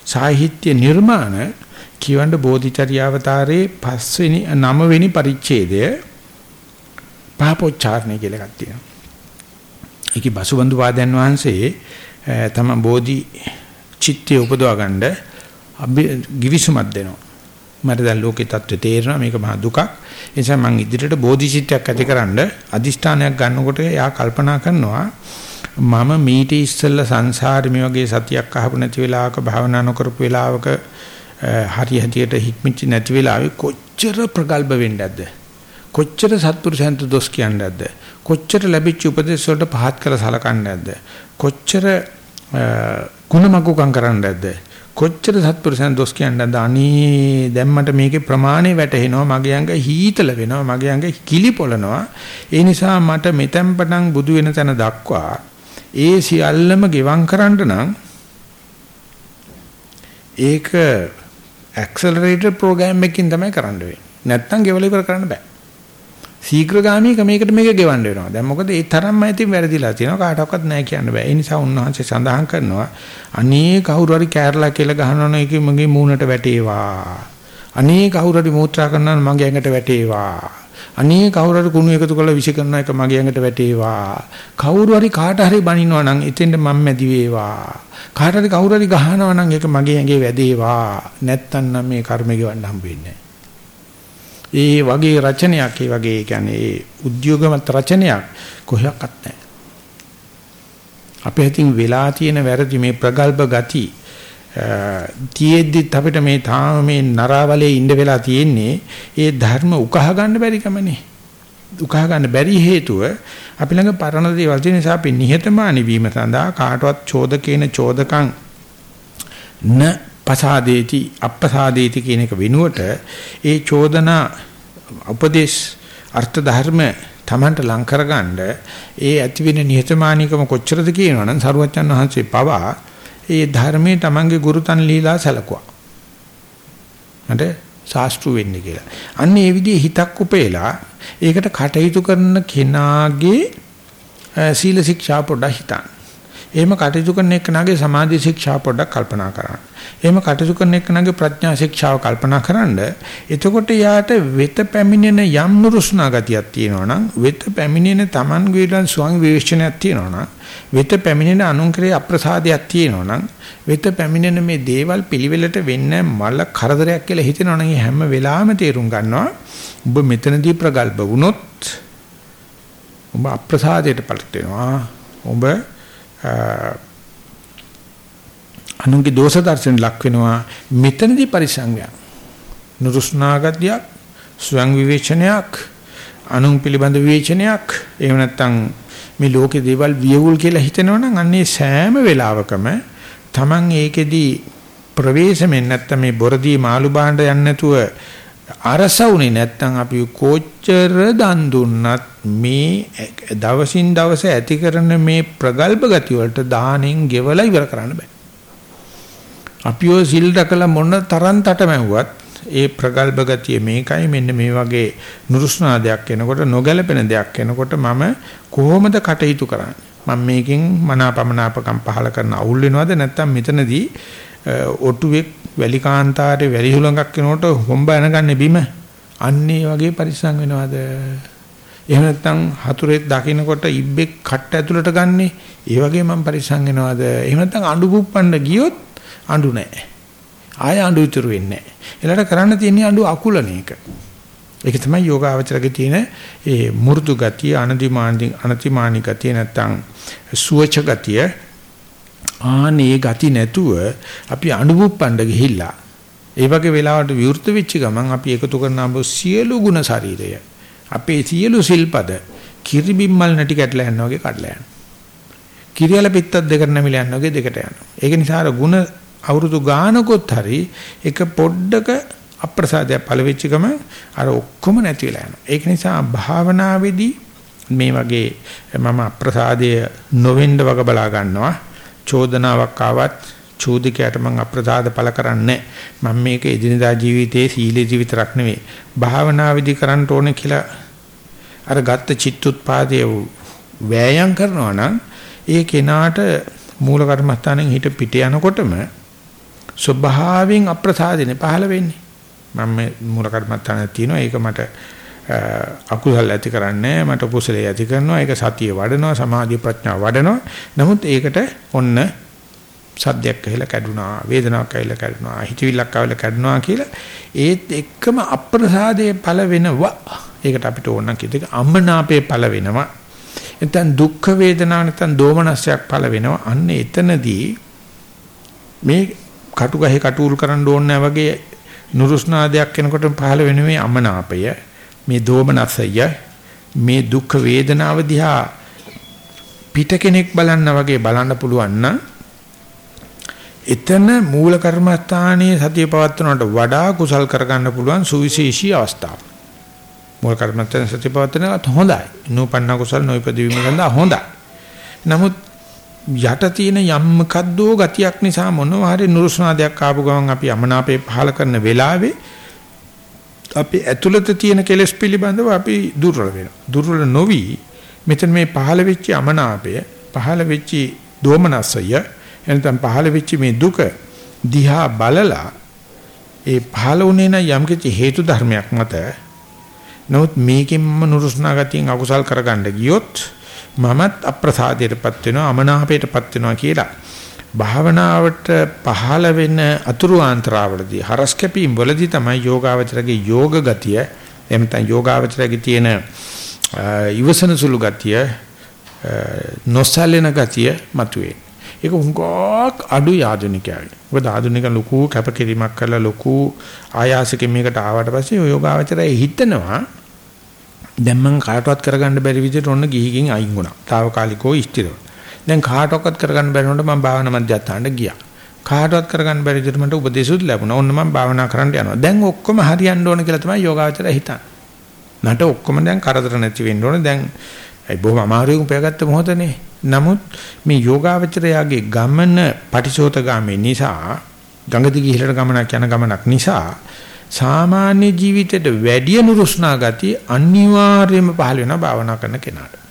සාහිත්‍ය නිර්මාණ කියවන්න බෝධිචර්යාවතාරේ පස්වෙනි නවවෙනි පරිච්ඡේදය පාපෝච්චාරණය කියලා එකක් තියෙනවා. ඒකේ බසුබන්දු වාදයන් වහන්සේ තම බෝධි චිත්තය උපදවා ගන්න ගිවිසුමක් දෙනවා. මට දැන් ලෝකේ தත්ත්වය තේරෙනවා මේක මහා දුකක්. ඒ නිසා මම ඉදිරියට බෝධිචිත්තයක් ඇතිකරනද අදිෂ්ඨානයක් ගන්නකොට යා කල්පනා කරනවා මම මීට ඉස්සෙල්ලා සංසාරේ මේ වගේ සතියක් අහපු නැති වෙලාවක භාවනා නොකරපු වෙලාවක හරි හැටියට හික්මිච්ච නැති වෙලාවේ කොච්චර ප්‍රගල්භ වෙන්නේද? කොච්චර සත්පුරුෂයන්ට දොස් කියන්නේද? කොච්චර ලැබිච්ච උපදේශ වලට පහත් කළ සලකන්නේද? කොච්චර ಗುಣමගුකම් කරන්නේද? කොච්චර සත්පුරුෂයන් දොස් කියන්නේද? අනේ දැන් මට මේකේ ප්‍රමාණය වැටහෙනවා මගේ අංග හීතල වෙනවා මගේ අංග කිලි පොළනවා. ඒ නිසා මට මෙතෙන් පටන් බුදු වෙන තැන දක්වා ඒ සියල්ලම ගෙවම් කරන්න නම් ඒක ඇක්සලරේටඩ් ප්‍රෝග්‍රෑම් එකකින් තමයි කරන්න වෙන්නේ. නැත්තම් ගෙවල ඉවර කරන්න බෑ. ශීඝ්‍රගාමී ක්‍රමයකට මේක ගෙවන්න වෙනවා. දැන් මොකද ඒ තරම්ම ඇතින් වැරදිලා තියෙනවා කාටවත් නැහැ කියන්න බෑ. ඒ නිසා උන්වහන්සේ සඳහන් කරනවා අනේ කවුරු හරි කෑරලා කියලා ගහනවනේ ඒක මගේ මූණට වැටේවා. අනේ කවුරු හරි මූත්‍රා කරනවා මගේ ඇඟට වැටේවා. අනේ කවුරු හරි කුණු එකතු කරලා විශ් කරන එක මගේ ඇඟට වැටේවා. කවුරු හරි කාට හරි බනිනවා නම් එතෙන්ද මම මැදි වේවා. කාට හරි කවුරු හරි ගහනවා නම් ඒක මගේ ඇඟේ වැදේවා. නැත්තම් නම් මේ කර්ම ගෙවන්න හම්බ වෙන්නේ ඒ වගේ රචනයක් ඒ වගේ කියන්නේ ඒ උද්‍යෝගමත් රචනයක් කොහොක්වත් නැහැ. අපේ හිතින් වෙලා තියෙන වැරදි මේ ප්‍රගල්භ ගති තියෙද්දිත් අපිට මේ තාම මේ නරාවලේ ඉඳ වෙලා තියෙන්නේ ඒ ධර්ම උකහා ගන්න බැරි කමනේ. උකහා ගන්න බැරි හේතුව අපි ළඟ පරණ දේවල් තියෙන නිසා අපි නිහතමානී වීම සඳහා කාටවත් චෝදකේන චෝදකං න පසාදේති අප්පසාදේති කියන එක වෙනුවට ඒ චෝදනා උපදේශ අර්ථ ධර්ම Tamanට ලං කරගන්න ඒ ඇතිවෙන නිහතමානීකම කොච්චරද කියනවනම් සරුවච්චන් වහන්සේ පවා ඒ ධර්මයේ Tamanගේ ගුරුතන් ලීලා සැලකුවා. මට ශාස්ත්‍රු වෙන්න කියලා. අන්න ඒ විදිහේ හිතක් උපේලා ඒකට කටයුතු කරන කෙනාගේ සීල ශික්ෂා පොඩ්ඩක් හිතන්න. එහෙම කටයුතු කරන එක්කනාගේ සමාධි ශික්ෂා පොඩ්ඩක් කල්පනා කරන්න. එහෙම කටයුතු කරන එක්කනාගේ ප්‍රඥා ශික්ෂාව කල්පනා කරන්න. එතකොට යාට වෙත පැමිණෙන යම් නුරුස්නා ගතියක් තියෙනවා නම් වෙත පැමිණෙන Taman ගේලන් ස්වං විවේචනයක් තියෙනවා නම් වෙත පැමිණෙන අනුන්කරේ අප්‍රසාදයක් තියෙනවා නම් වෙත පැමිණෙන මේ දේවල් පිළිවෙලට වෙන්න මල කරදරයක් කියලා හිතෙනවා නම් හැම වෙලාවෙම තේරුම් ගන්නවා ඔබ මෙතනදී ප්‍රගල්භ වුණොත් ඔබ අප්‍රසාදයටපත් වෙනවා ඔබ අනුන්ගේ දෝෂ දර්ශන ලක් වෙනවා මෙතනදී පරිසංගය නුරුස්නාගතියක් ස්වයං විවේචනයක් අනුන් පිළිබඳ විවේචනයක් එහෙම නැත්නම් මේ ලෝකේ දේවල් වියවුල් කියලා හිතනවනම් අන්නේ සෑම වෙලාවකම Taman ඒකෙදී ප්‍රවේශමෙන් නැත්නම් මේ බොරදී මාළු බාණ්ඩ යන්නේ නැතුව අරසවුනේ නැත්නම් අපි කොච්චර දන් දුන්නත් මේ දවසින් දවස ඇති කරන මේ ප්‍රගල්භ ගති වලට දානෙන් ගෙවලා ඉවර කරන්න බෑ. අපිෝ සිල් දකලා මොන තරම් තටමැව්වත් ඒ ප්‍රගල්භ ගතිය මේකයි මෙන්න මේ වගේ නුරුස්නා දෙයක් එනකොට නොගැලපෙන දෙයක් එනකොට මම කොහොමද කටයුතු කරන්නේ මම මේකෙන් මනාපමනාපකම් පහල කරන අවුල් වෙනවද නැත්නම් මෙතනදී ඔටුවෙක් වැලි කාන්තාරේ වැලි හුලඟක් වෙනකොට හොම්බ යනගන්නේ බිම අන්නේ වගේ පරිස්සම් වෙනවද? එහෙම නැත්නම් හතුරෙක් දකින්නකොට ඉබ්බෙක් කට්ට ඇතුළට ගන්නේ ඒ වගේ මම පරිස්සම් වෙනවද? එහෙම නැත්නම් අඬු පුප්පන්න ගියොත් අඬු නැහැ. ආය අඬු ඉතුරු වෙන්නේ නැහැ. එලට කරන්න තියෙන්නේ අඬු අකුලන එක. ඒක තමයි යෝගාවචරගේ තියෙන ඒ මෘදු ගතිය අනදිමානි අනතිමානි ගතිය නැත්නම් සුවච ගතිය. ආනේ ගති නැතුව අපි අනුභුප්පණ්ඩ ගිහිල්ලා ඒ වගේ වෙලාවට විවෘත වෙච්ච ගමන් අපි එකතු කරන අඹ සියලු ගුණ ශරීරය අපේ සියලු සිල්පද කිරිබිම්මල් නැටි කැටලා යනවා වගේ කඩලා යනවා. කිරියල පිටත් දෙකට නැමිලා යනවා වගේ දෙකට යනවා. ඒක නිසා අර ගුණ අවුරුදු ගානකොත් හරි එක පොඩ්ඩක අප්‍රසාදය පළවෙච්ච ගම අර ඔක්කොම නැති වෙලා යනවා. ඒක නිසා භාවනාවේදී මේ වගේ මම අප්‍රසාදය නොවෙන්න වග බලා ගන්නවා. චෝදනාවක් ආවත් චෝදිකයට මම අප්‍රසාද පළ කරන්නේ මම මේක එදිනදා ජීවිතයේ සීලේ ජීවිතරක් නෙවෙයි. භාවනාවේදී කරන්න ඕනේ කියලා අර ගත්ත චිත්තුත්පාදයේ වෑයම් කරනවා නම් ඒ කෙනාට මූල කර්මස්ථානෙන් හිට පිට යනකොටම ස්වභාවයෙන් අප්‍රසාදිනේ පහළ වෙන්නේ. මම මූල කර්මස්ථානයක් තියෙනවා. ඒක මට අකුසල ඇති කරන්නේ මට කුසලයේ ඇති කරනවා ඒක සතිය වඩනවා සමාධි ප්‍රඥා වඩනවා. නමුත් ඒකට ඔන්න සද්දයක් ඇහිලා කැඩුනා වේදනාවක් ඇහිලා කැඩුනා හිතවිල්ලක් ඇහිලා කැඩුනා කියලා ඒත් එක්කම අප්‍රසාදයේ පළ වෙනවා. ඒකට අපිට ඕන නම් කිව්ද අමනාපේ පළ වෙනවා. නැත්නම් දුක්ඛ වේදනාව නැත්නම් දෝමනස්යක් පළ වෙනවා. අන්න එතනදී මේ කටු ගහේ කටුල් කරන්න ඕනේ වගේ නුරුස්නාදයක් එනකොට පහළ වෙන මේ අමනාපය මේ දෝමනසය මේ දුක් වේදනාව දිහා පිට කෙනෙක් බලන්න වගේ බලන්න පුළුවන් නම් එතන මූල කර්මස්ථානයේ සතිය පවත්වනට වඩා කුසල් කරගන්න පුළුවන් සුවිශේෂී අවස්ථාවක්. මූල කර්මස්ථානයේ සතිය පවත්වනට හොඳයි. නූපන්න කුසල් නොයිපදවීම සඳහා හොඳයි. නමුත් යට තියෙන යම් මොකද්දෝ ගතියක් නිසා මොනවා හරි නුරුස්නාදයක් ආපු ගමන් අපි අමනාපේ පහල කරන වෙලාවේ අපි ඇතුළත තියෙන කෙලෙස් පිළිබඳව අපි දුර්වල වෙනවා. දුර්වල නොවි මෙතන මේ පහල වෙච්ච අමනාපය, පහල වෙච්ච දෝමනසය, එනතම් පහල වෙච්ච මේ දුක දිහා බලලා ඒ පහල වුණේ නම් යම් කිසි හේතු ධර්මයක් මත නමුත් මේකෙන්ම නුරුස්නා ගතියෙන් අකුසල් කරගන්න ගියොත් මමත් අප්‍රසාදයටපත් වෙනවා අමනාපයටපත් වෙනවා කියලා භාවනාවට පහළ වෙන අතුරු ආන්තරවලදී හරස් කැපීම් වලදී තමයි යෝගාවචරගේ යෝග ගතිය එහෙම නැත්නම් යෝගාවචරගේ තියෙන ඉවසන සුළු ගතිය නොසැලෙන ගතිය මතුවේ. ඒක හුඟක් අඩු ආධුනිකයයි. මොකද ආධුනික ලොකු කැපකිරීමක් කරලා ලොකු ආයාසකින් මේකට ආවට පස්සේ යෝගාවචරය හිතනවා දැන් මම කාටවත් කරගන්න බැරි විදිහට ඔන්න ගිහිකින් අයින් වුණා. తాවකාලිකව ස්ථිරව. දැන් කාටවත් කරගන්න බැරි වුණොත් මම භාවනා මධ්‍යස්ථානට ගියා. කාටවත් කරගන්න බැරි විදිහට මට උපදේශුත් ලැබුණා. ඔන්න මම භාවනා කරන්න යනවා. දැන් ඔක්කොම හරියන්න ඕන කියලා තමයි යෝගාවචරය හිතන්නේ. නට ඔක්කොම දැන් කරදර නැති වෙන්න ඕන. දැන් ඒ බොහොම අමාරුවෙන් උපයාගත්ත මොහොතනේ. නමුත් මේ යෝගාවචරයාගේ ගමන පටිසෝතගාමී නිසා ගඟ දිගේ ඉහළට ගමනක් යන ගමනක් නිසා සාමාන්‍ය ජීවිතයට වැඩි නුරුස්නා ගතිය අනිවාර්යයෙන්ම පහළ වෙනවා භාවනා කරන කෙනාට.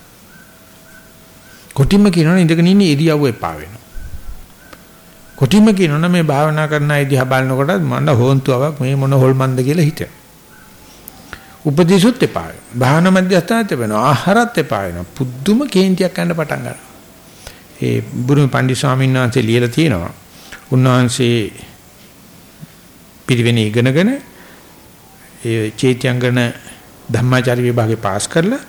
කොටිම කියනවනේ ඉඳගෙන ඉන්න ඉරියව්ව එපා වෙනවා. කොටිම කියනවනේ මේ භාවනා කරන අය දිහා බලනකොට මන්ද හොන්තුවක් මේ මොන හොල්මන්ද කියලා හිතෙනවා. උපදේශුත් එපා වෙනවා. භාවනා මධ්‍යස්ථානත් එපා වෙනවා. ආහාරත් එපා වෙනවා. පුදුම කේන්තියක් ගන්න පටන් ගන්නවා. ඒ බුදුම පණ්ඩිත ස්වාමීන් වහන්සේ ලියලා තියෙනවා. උන්වහන්සේ පිරිවෙනේ ඉගෙනගෙන ඒ චේත්‍යංගන ධම්මාචාර්ය විභාගේ පාස් කරලා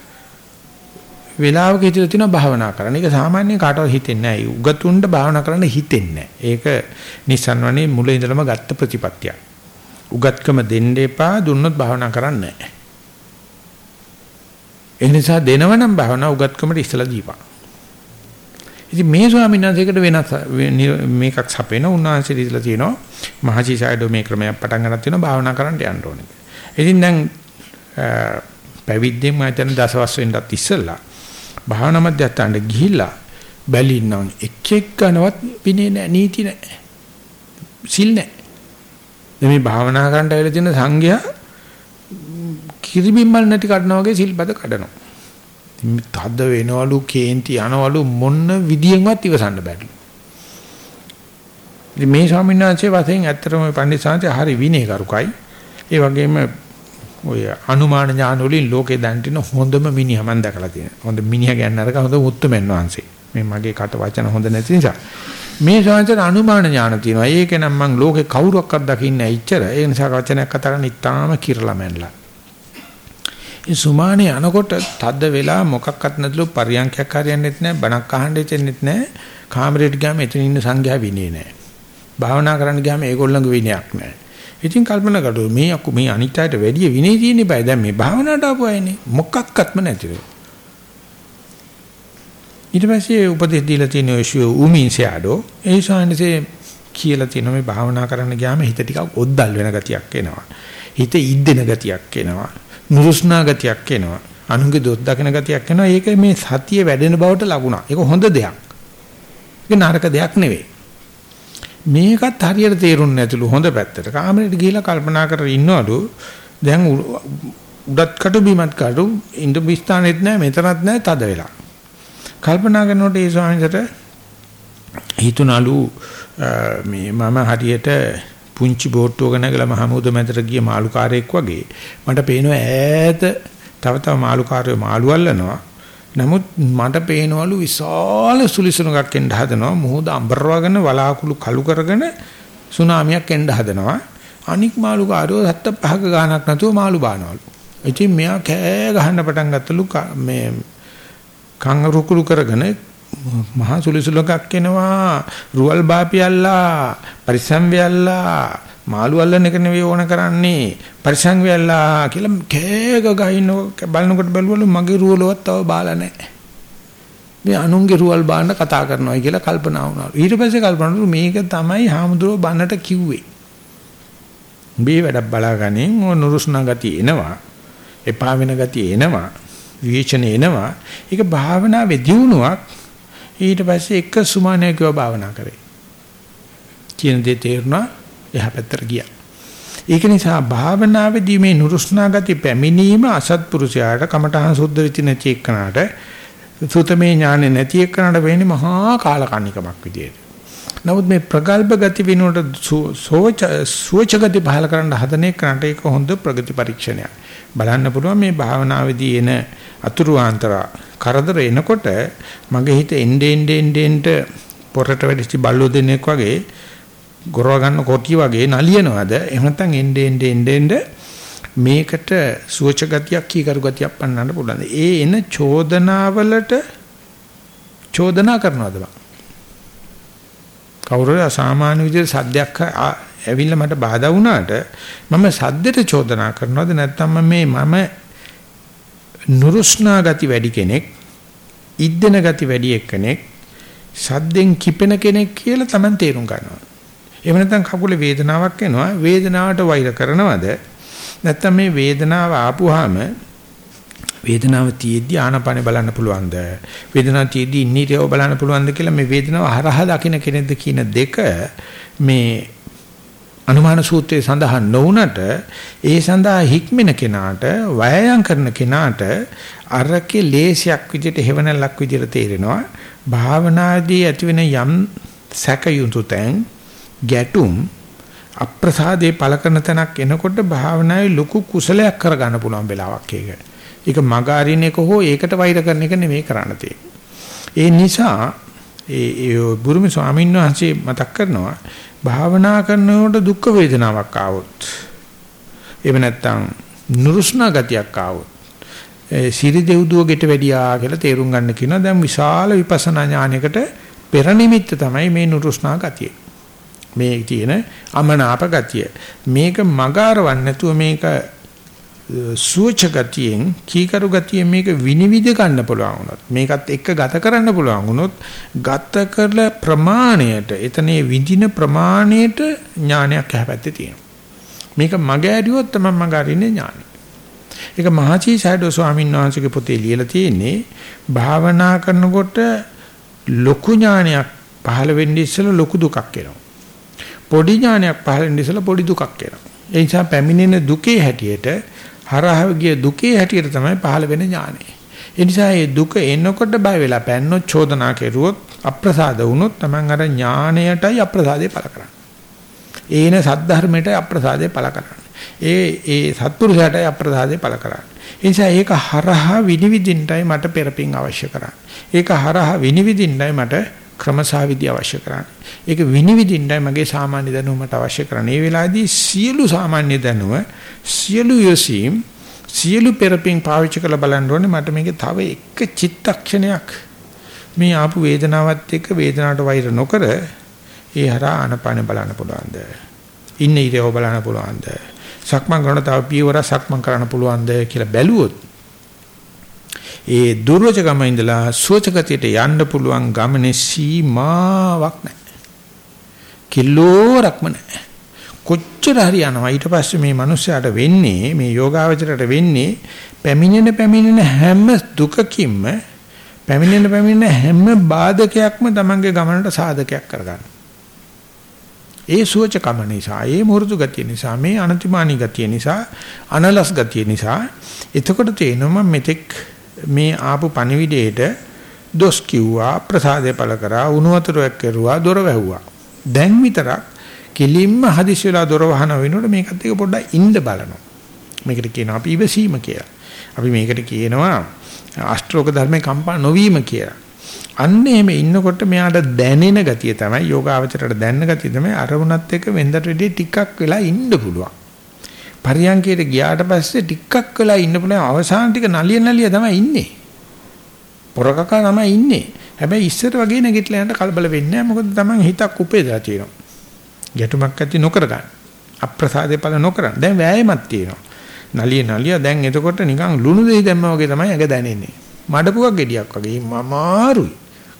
වෙලාවක හිතලා තියෙනවා භාවනා කරන්න. ඒක සාමාන්‍යයෙන් කාටවත් හිතෙන්නේ නැහැ. උගතුන්ට භාවනා කරන්න හිතෙන්නේ නැහැ. ඒක නිසන්වනේ මුල ඉඳලම ගත්ත ප්‍රතිපත්තියක්. උගත්කම දෙන්න එපා දුන්නොත් භාවනා කරන්නේ නැහැ. ඒ නිසා දෙනවනම් භාවනා උගත්කමට ඉස්සලා දීපන්. ඉතින් මේ ස්වාමීන් වහන්සේකට වෙනස් මේකක් සපේන උන්වහන්සේ දීලා තියෙනවා මහචි සයිඩෝ මේ ක්‍රමයක් පටන් ගන්නත් තියෙනවා භාවනා කරන්න යන්න ඕනේ. ඉතින් දැන් පැවිද්දෙන් මම හිතන දසවස් වෙන්නත් ඉස්සෙල්ලා භාවනා මධ්‍යස්ථානට ගිහිල්ලා බැලින්නම් එක් එක් ගන්නවත් විනේ නැහැ නීති නැහැ. සිල් නැහැ. මේ භාවනා කරන්න ඇවිල්ලා තියෙන සංඝයා කිරිබිම්මල් නැටි කඩනවා වගේ සිල්පද කඩනවා. තද වෙනවලු කේන්ති යනවලු මොන විදියෙන්වත් ඉවසන්න බැරිලු. ඉතින් මේ ස්වාමීන් වහන්සේ වශයෙන් ඇත්තටම මේ පණ්ඩිත සාන්ති හරි විනයකරුකයි. ඒ වගේම ඔය අනුමාන ඥාන වලින් ලෝකේ දැන්ටින හොඳම මිනිහා මම දැකලා තියෙනවා. හොඳ මිනිහා ගැන අරක හොඳ මුත්තුමෙන් වහන්සේ. මේ මගේ කට වචන හොඳ නැති නිසා. මේ ශාන්තර අනුමාන ඥාන තියෙනවා. ඒක නම් මම ලෝකේ කවුරක්වත් දකින්නේ නැහැ ඉච්චර. ඒ නිසා වචනයක් කතා කරන්න ඉතාම කිරලා මැනලා. ඒ සුමානේ අනකොට තද්ද වෙලා මොකක්වත් නැතුළු පරියන්ඛයක් හරියන්නේත් නැහැ. බණක් අහන්න දෙන්නෙත් නැහැ. කාමරේට ගියාම එතන ඉන්න සංඝයා විනේ නැහැ. භාවනා කරන්න ගියාම ඒගොල්ලන්ගේ විනයක් නැහැ. ඉතින් කල්පනා කළොත් මේ අකු මේ අනිත්‍යයට වැඩි විනේ තියෙන්නේ බෑ. දැන් මේ භාවනාවට ආපු අයනේ මොකක්වත්ම නැතිව. ඊට පස්සේ උපදෙස් දීලා තියෙන ඔය උමින් ෂැඩෝ ඒ ශානසේ කියලා තියෙන මේ භාවනා කරන්න ගියාම හිත ටිකක් ඔද්දල් වෙන ගතියක් එනවා. හිත ඉද්දෙන ගතියක් එනවා. නුරුස්නා ගතියක් එනවා. අනුන්ගේ දොස් දකින ගතියක් එනවා. ඒක මේ සතිය වැඩෙන බවට ලකුණක්. ඒක හොඳ දෙයක්. ඒක නරක දෙයක් නෙවෙයි. මේකත් හරියට තේරුන්නේ නැතිලු හොඳ පැත්තට. කාමරේට ගිහිලා කල්පනා කරගෙන ඉන්නවලු. දැන් උඩත් කටු බිමත් කටු ඉන්ද විස්ථානෙත් නැහැ මෙතනත් නැහැ තද වෙලා. කල්පනා කරනකොට ඒ ස්වාමීන්ට හිතුණලු මේ මම හරියට පුංචි බෝට්ටුවක නැගලා මහමුද මැදට ගිය මාළුකාරයෙක් වගේ මට පේනවා ඈත තව තව මාළුකාරයෝ මාළු අල්ලනවා නමුත් මට පේනවලු විශාල සුලිසුණක් එන්න හදනවා. මොහොත අඹරවගෙන වලාකුළු කළු කරගෙන සුනාමියක් එන්න හදනවා. අනික් මාළු කාරයෝ හත්ත පහක ගානක් නැතුව මාළු බානවලු. ඉතින් මෙයා කෑ ගහන්න පටන් ගත්තලු මේ කංග රුකුළු කරගෙන මහා සුලිසුලකක් එනවා රුවල් බාපියල්ලා පරිසම් වෙල්ලා මාළු අල්ලන එක නෙවෙයි ඕන කරන්නේ. පරිසම් වෙල්ලා කියලා කෑග ගහින්න බලනකොට බැලුවලු මගේ රුවලවත් තව බාලා නැහැ. මේ අනුන්ගේ රුවල් බාන්න කතා කරනවා කියලා කල්පනා වුණා. ඊට පස්සේ කල්පනා වුණා මේක තමයි හාමුදුරුවෝ බන්නට කිව්වේ. මේ වැඩක් බලාගනින් ඕ නුරුස්නා ගතිය එනවා එපා වෙන ගතිය එනවා විචන එනවා. ඒක භාවනාවේ දියුණුවක්. ඊට පස්සේ එක සුමානයකව භාවනා කරේ. කියන දේ තේරුණා. එහා පැත්තට ගියා. ඒක නිසා භාවනාවේදී මේ නුරුස්නා ගති පැමිණීම අසත්පුරුෂයාට කමඨහං සුද්ධ වෙච්ච නැති එක්කනට සුතමේ ඥානෙ නැති එක්කනට වෙන්නේ මහා කාලකන්නිකමක් විදියට. නමුත් මේ ප්‍රගල්භ ගති විනෝඩ සෝච සෝච ගති පහල කරන්න හදන එක්කනට ඒක හොඳ ප්‍රගති පරීක්ෂණයක්. බලන්න පුළුවන් මේ භාවනාවේදී එන අතුරු ආන්තරා කරදර එනකොට මගේ හිත එnde ende ende ende පොරට වැඩිච්ච බල්ලෝ දෙන්නෙක් වගේ ගොරව ගන්න කොටි වගේ නලියනවාද එහෙම නැත්නම් එnde ende ende ende මේකට සුවච ගතියක් කීකරු ගතියක් පන්නන්න පුළුවන්. ඒ එන චෝදනාවලට චෝදනා කරනවද බං? කවුරුර අසාමාන්‍ය විදිහට සද්දයක් ඇවිල්ලා මට බාධා වුණාට මම සද්දෙට චෝදනා කරනවද නැත්නම් මේ මම නුරුස්නා ගති වැඩි කෙනෙක් ඉද්දෙන ගති වැඩි එක්කෙනෙක් සද්දෙන් කිපෙන කෙනෙක් කියලා Taman තේරුම් ගන්නවා. එහෙම නැත්නම් කකුලේ වේදනාවක් එනවා. වේදනාවට වෛර කරනවද? නැත්නම් මේ වේදනාව ආපුවාම වේදනාව තියෙද්දි ආනපන බලන්න පුළුවන්ද? වේදනාව තියෙද්දි ඉන්නීටව බලන්න පුළුවන්ද කියලා මේ වේදනාව හරහා දකින්න කෙනෙක්ද කියන දෙක මේ අනුමාන සූත්‍රයේ සඳහන් නොවුනට ඒ සඳහා හික්මෙන කෙනාට වයයන් කරන කෙනාට අරකේ ලේසියක් විදිහට හේවණලක් විදිහට තේරෙනවා. භාවනාදී ඇතිවෙන යම් සැකයුතුතෙන් ගැටුම් අප්‍රසාදේ පළ කරන තැනක් එනකොට භාවනාවේ ලොකු කුසලයක් කරගන්න පුළුවන් වෙලාවක් ඒක. ඒක මග අරින එක හෝ ඒකට වෛර කරන එක නෙමෙයි කරන්න ඒ නිසා ඒ බුරුමි ස්වාමීන් වහන්සේ මතක් කරනවා භාවනා කරනකොට දුක් වේදනාවක් ආවොත් එහෙම නැත්නම් නුරුස්නා ගතියක් ආවොත් සිරි දෙව්දුව ගෙට වැඩියා කියලා තේරුම් ගන්න කියනවා. දැන් විශාල විපස්සනා ඥානයකට පෙර නිමිත්ත තමයි මේ නුරුස්නා ගතිය. මේ තියෙන අමනාප ගතිය. මේක මගාරවන්න නැතුව මේක සූච ගතියෙන් කීකරු ගතියෙන් මේක විනිවිද ගන්න පුළුවන් වුණොත් මේකත් එක්ක ගත කරන්න පුළුවන් වුණොත් ගත කළ ප්‍රමාණයට එතනේ විඳින ප්‍රමාණයට ඥානයක් හැපැත්තේ තියෙනවා. මේක මග ඇරියොත් තමයි මග අරින්නේ ඥානෙ. ඒක මහචී සයිඩෝ ස්වාමීන් වහන්සේගේ පොතේ ලියලා තියෙන්නේ භාවනා කරනකොට ලොකු ඥානයක් පහළ වෙන්නේ ඉස්සෙල්ලා ලොකු දුකක් එනවා. පොඩි ඥානයක් පහළ වෙන්නේ ඉස්සෙල්ලා පොඩි දුකක් එනවා ඒ නිසා පැමිණෙන දුකේ හැටියට හරහා ගිය දුකේ හැටියට තමයි පහළ වෙන ඥානෙ. ඒ නිසා මේ දුක එනකොට බය වෙලා පැන්නොත් චෝදනා කෙරුවොත් අප්‍රසාද වුණොත් Taman අර ඥාණයටයි අප්‍රසාදේ පළ කරන්නේ. ඒන සද්ධර්මයටයි අප්‍රසාදේ පළ කරන්නේ. ඒ ඒ සත්පුරුෂයාටයි අප්‍රසාදේ පළ කරන්නේ. ඒ නිසා ඒක හරහා විනිවිදින්නයි මට පෙරපින් අවශ්‍ය කරන්නේ. ඒක හරහා විනිවිදින්නයි මට ක්‍රමසාවිදි අවශ්‍ය කරන්නේ. ඒක විනිවිදින්නයි මගේ සාමාන්‍ය දැනුමට අවශ්‍ය කරන්නේ. මේ වෙලාවේදී සියලු සාමාන්‍ය දැනුම සියලු යසීම් සියලු පෙරපින් පාවිච්චි කරලා බලන්න ඕනේ මට මේකේ තව එක චිත්තක්ෂණයක් මේ ආපු වේදනාවත් එක්ක වේදනාවට වෛර නොකර ඒ හරහා ආනපාන බලන්න පුළුවන්ද? ඉන්න ඉරියව බලන්න පුළුවන්ද? සක්මන් කරන තව පියවර සක්මන් කරන්න පුළුවන්ද කියලා බැලුවොත් ඒ දුර්වචකම ඉඳලා සුවචකතියට යන්න පුළුවන් ගමනේ සීමාවක් නැහැ. කිලෝරක්ම නැහැ. කොච්චර හරි යනවා ඊට පස්සේ මේ මිනිස්යාට වෙන්නේ මේ යෝගාවචරයට වෙන්නේ පැමිණෙන පැමිණෙන හැම දුකකින්ම පැමිණෙන පැමිණෙන හැම බාධකයක්ම තමන්ගේ ගමනට සාධකයක් කරගන්න. ඒ සුවචකම නිසා, ඒ මුරුදු ගතිය නිසා, මේ අනතිමානී ගතිය නිසා, අනලස් ගතිය නිසා එතකොට තේනවා මෙතෙක් මේ ආපු පණිවිඩයේට දොස් කිව්වා, ප්‍රසාදේ පළ කරා, උණු වතුරක් කෙරුවා, දොර වැහුවා. දැන් විතරක් කෙලින්ම හදිසි වෙලා දොර වහන වෙනකොට මේකත් එක පොඩ්ඩක් ඉන්න බලනවා. මේකට කියනවා අපි ඉවසීම කියලා. අපි මේකට කියනවා අෂ්ටෝක ධර්මේ කම්පා නොවීම කියලා. අන්න එහෙම ඉන්නකොට මෙයාට දැනෙන ගතිය තමයි යෝගාවචරයට දැනෙන ගතිය තමයි අරමුණත් එක්ක වෙන්දට වෙදී ටිකක් වෙලා ඉන්න පුළුවන්. පරියන්කයට ගියාට පස්සේ ටිකක් වෙලා ඉන්න පුළුවන් අවසාන ටික නලිය නලිය තමයි ඉන්නේ. පොරකක තමයි ඉන්නේ. හැබැයි ඉස්සර වගේ නැගිටලා යන්න කලබල වෙන්නේ නැහැ. මොකද Taman හිතක් උපේදලා තියෙනවා. ගැටුමක් ඇති නොකර ගන්න. අප්‍රසාදේ පළ නොකර. දැන් වෑයමක් තියෙනවා. නලිය නලිය දැන් එතකොට නිකන් ලුණු දෙහි දැම්මා වගේ තමයි ඇඟ දැනෙන්නේ. මඩපුවක් ගෙඩියක් වගේ මමාරුයි.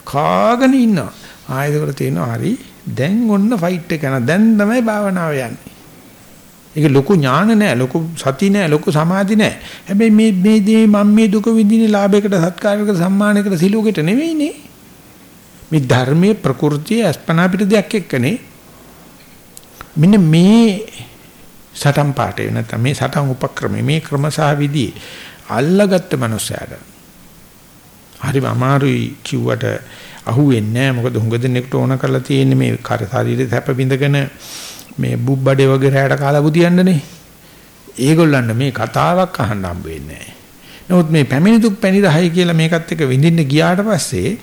කාගෙන ඉන්නවා. ආයෙකට තියෙනවා හරි දැන් ඔන්න ෆයිට් එක යන දැන් තමයි භාවනාව යන්නේ. ඒක ලොකු ඥාන නෑ ලොකු සති නෑ ලොකු සමාධි නෑ. හැබැයි මේ මේ දේ මම මේ දුක විඳින්නේ ලාභයකට සත්කාරයකට සම්මානයකට සිලෝකෙට නෙවෙයිනේ. මේ ධර්මයේ ප්‍රകൃතිය අස්පනා පිට දෙයක් එක්කනේ. මෙන්න මේ සටන් පාඨය නැත්නම් මේ සටන් උපක්‍රමය මේ ක්‍රම සහ විදි අල්ලගත්ත මනුස්සයාට හරිම අමාරුයි කිව්වට අහුවෙන්නේ නැහැ මොකද හුඟ දෙනෙකුට ඕන කරලා තියෙන්නේ මේ කර ශරීරේ තැප බිඳගෙන මේ බුබ්බඩේ වගේ රැයට කාලා බුදියන්නනේ. ඒගොල්ලන්ට මේ කතාවක් අහන්න හම්බ වෙන්නේ නැහැ. නමුත් මේ පැමිණි දුක් පැණි රහයි කියලා මේකත් එක්ක විඳින්න ගියාට පස්සේ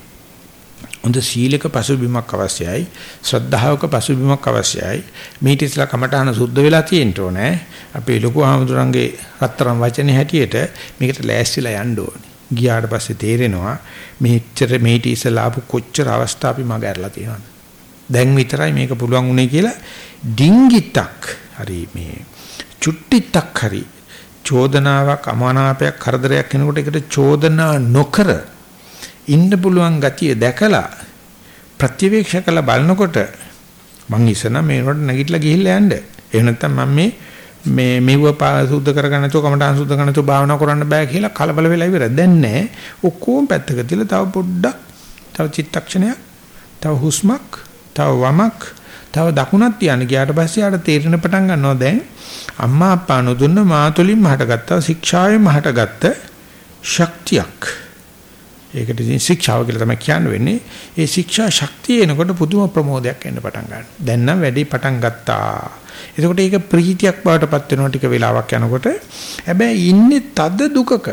හොඳ සීලක පසුබිමක් අවශ්‍යයි ශ්‍රද්ධාවක පසුබිමක් අවශ්‍යයි. මේට ඉස්සලා කමඨාන සුද්ධ වෙලා තියෙන්න ඕනේ. අපේ ලොකු ආමතුරුන්ගේ රත්තරන් වචනේ හැටියට මේකට ලෑස්තිලා යන්න ඕනේ. ගියාට පස්සේ තේරෙනවා මෙච්චර මේටි ඉස්සලා ආපු කොච්චර අවස්ථා අපි මග ඇරලා තියෙනවද? දැන් විතරයි මේක පුළුවන් උනේ කියලා ඩිංගිත්තක් හරි මේ චුට්ටිත්තක් හරි චෝදනාවක් අමානාපයක් කරදරයක් කෙනෙකුට ඒකට චෝදනා නොකර ඉන්න පුළුවන් ගතිය දැකලා ප්‍රතිවීක්ෂ කළ බලනකොට මං ඉස්සන මේකට නැගිටලා ගිහිල්ලා යන්න. එහෙම නැත්නම් මම මේ මේ මෙව සුද්ධ කරගන්න නැතුව කමටහන් සුද්ධ කරන්න නැතුව භාවනා කරන්න බෑ කියලා කලබල වෙලා ඉවරයි. දැන් නෑ. ඔක්කොම පැත්තක තියලා තව පොඩ්ඩක් තව චිත්තක්ෂණයක් තව හුස්මක් තව වමක් තව දකුණක් තියන්න ගියාට පස්සේ ආට තේරෙන පටන් ගන්නවා දැන් අම්මා අප්පා නොදුන්න මාතුලින්ම හටගත්තා ශික්ෂාවෙන්ම හටගත්ත ශක්තියක් ඒකට ඉතින් ශික්ෂාව කියලා තමයි කියන්න වෙන්නේ. ඒ ශික්ෂා ශක්තිය එනකොට පුදුම ප්‍රමෝදයක් එන්න පටන් ගන්නවා. දැන් නම් වැඩි පටන් ගත්තා. එතකොට ඒක ප්‍රීතියක් බවට පත් වෙනවා ටික වෙලාවක් යනකොට. හැබැයි ඉන්නේ තද දුකක.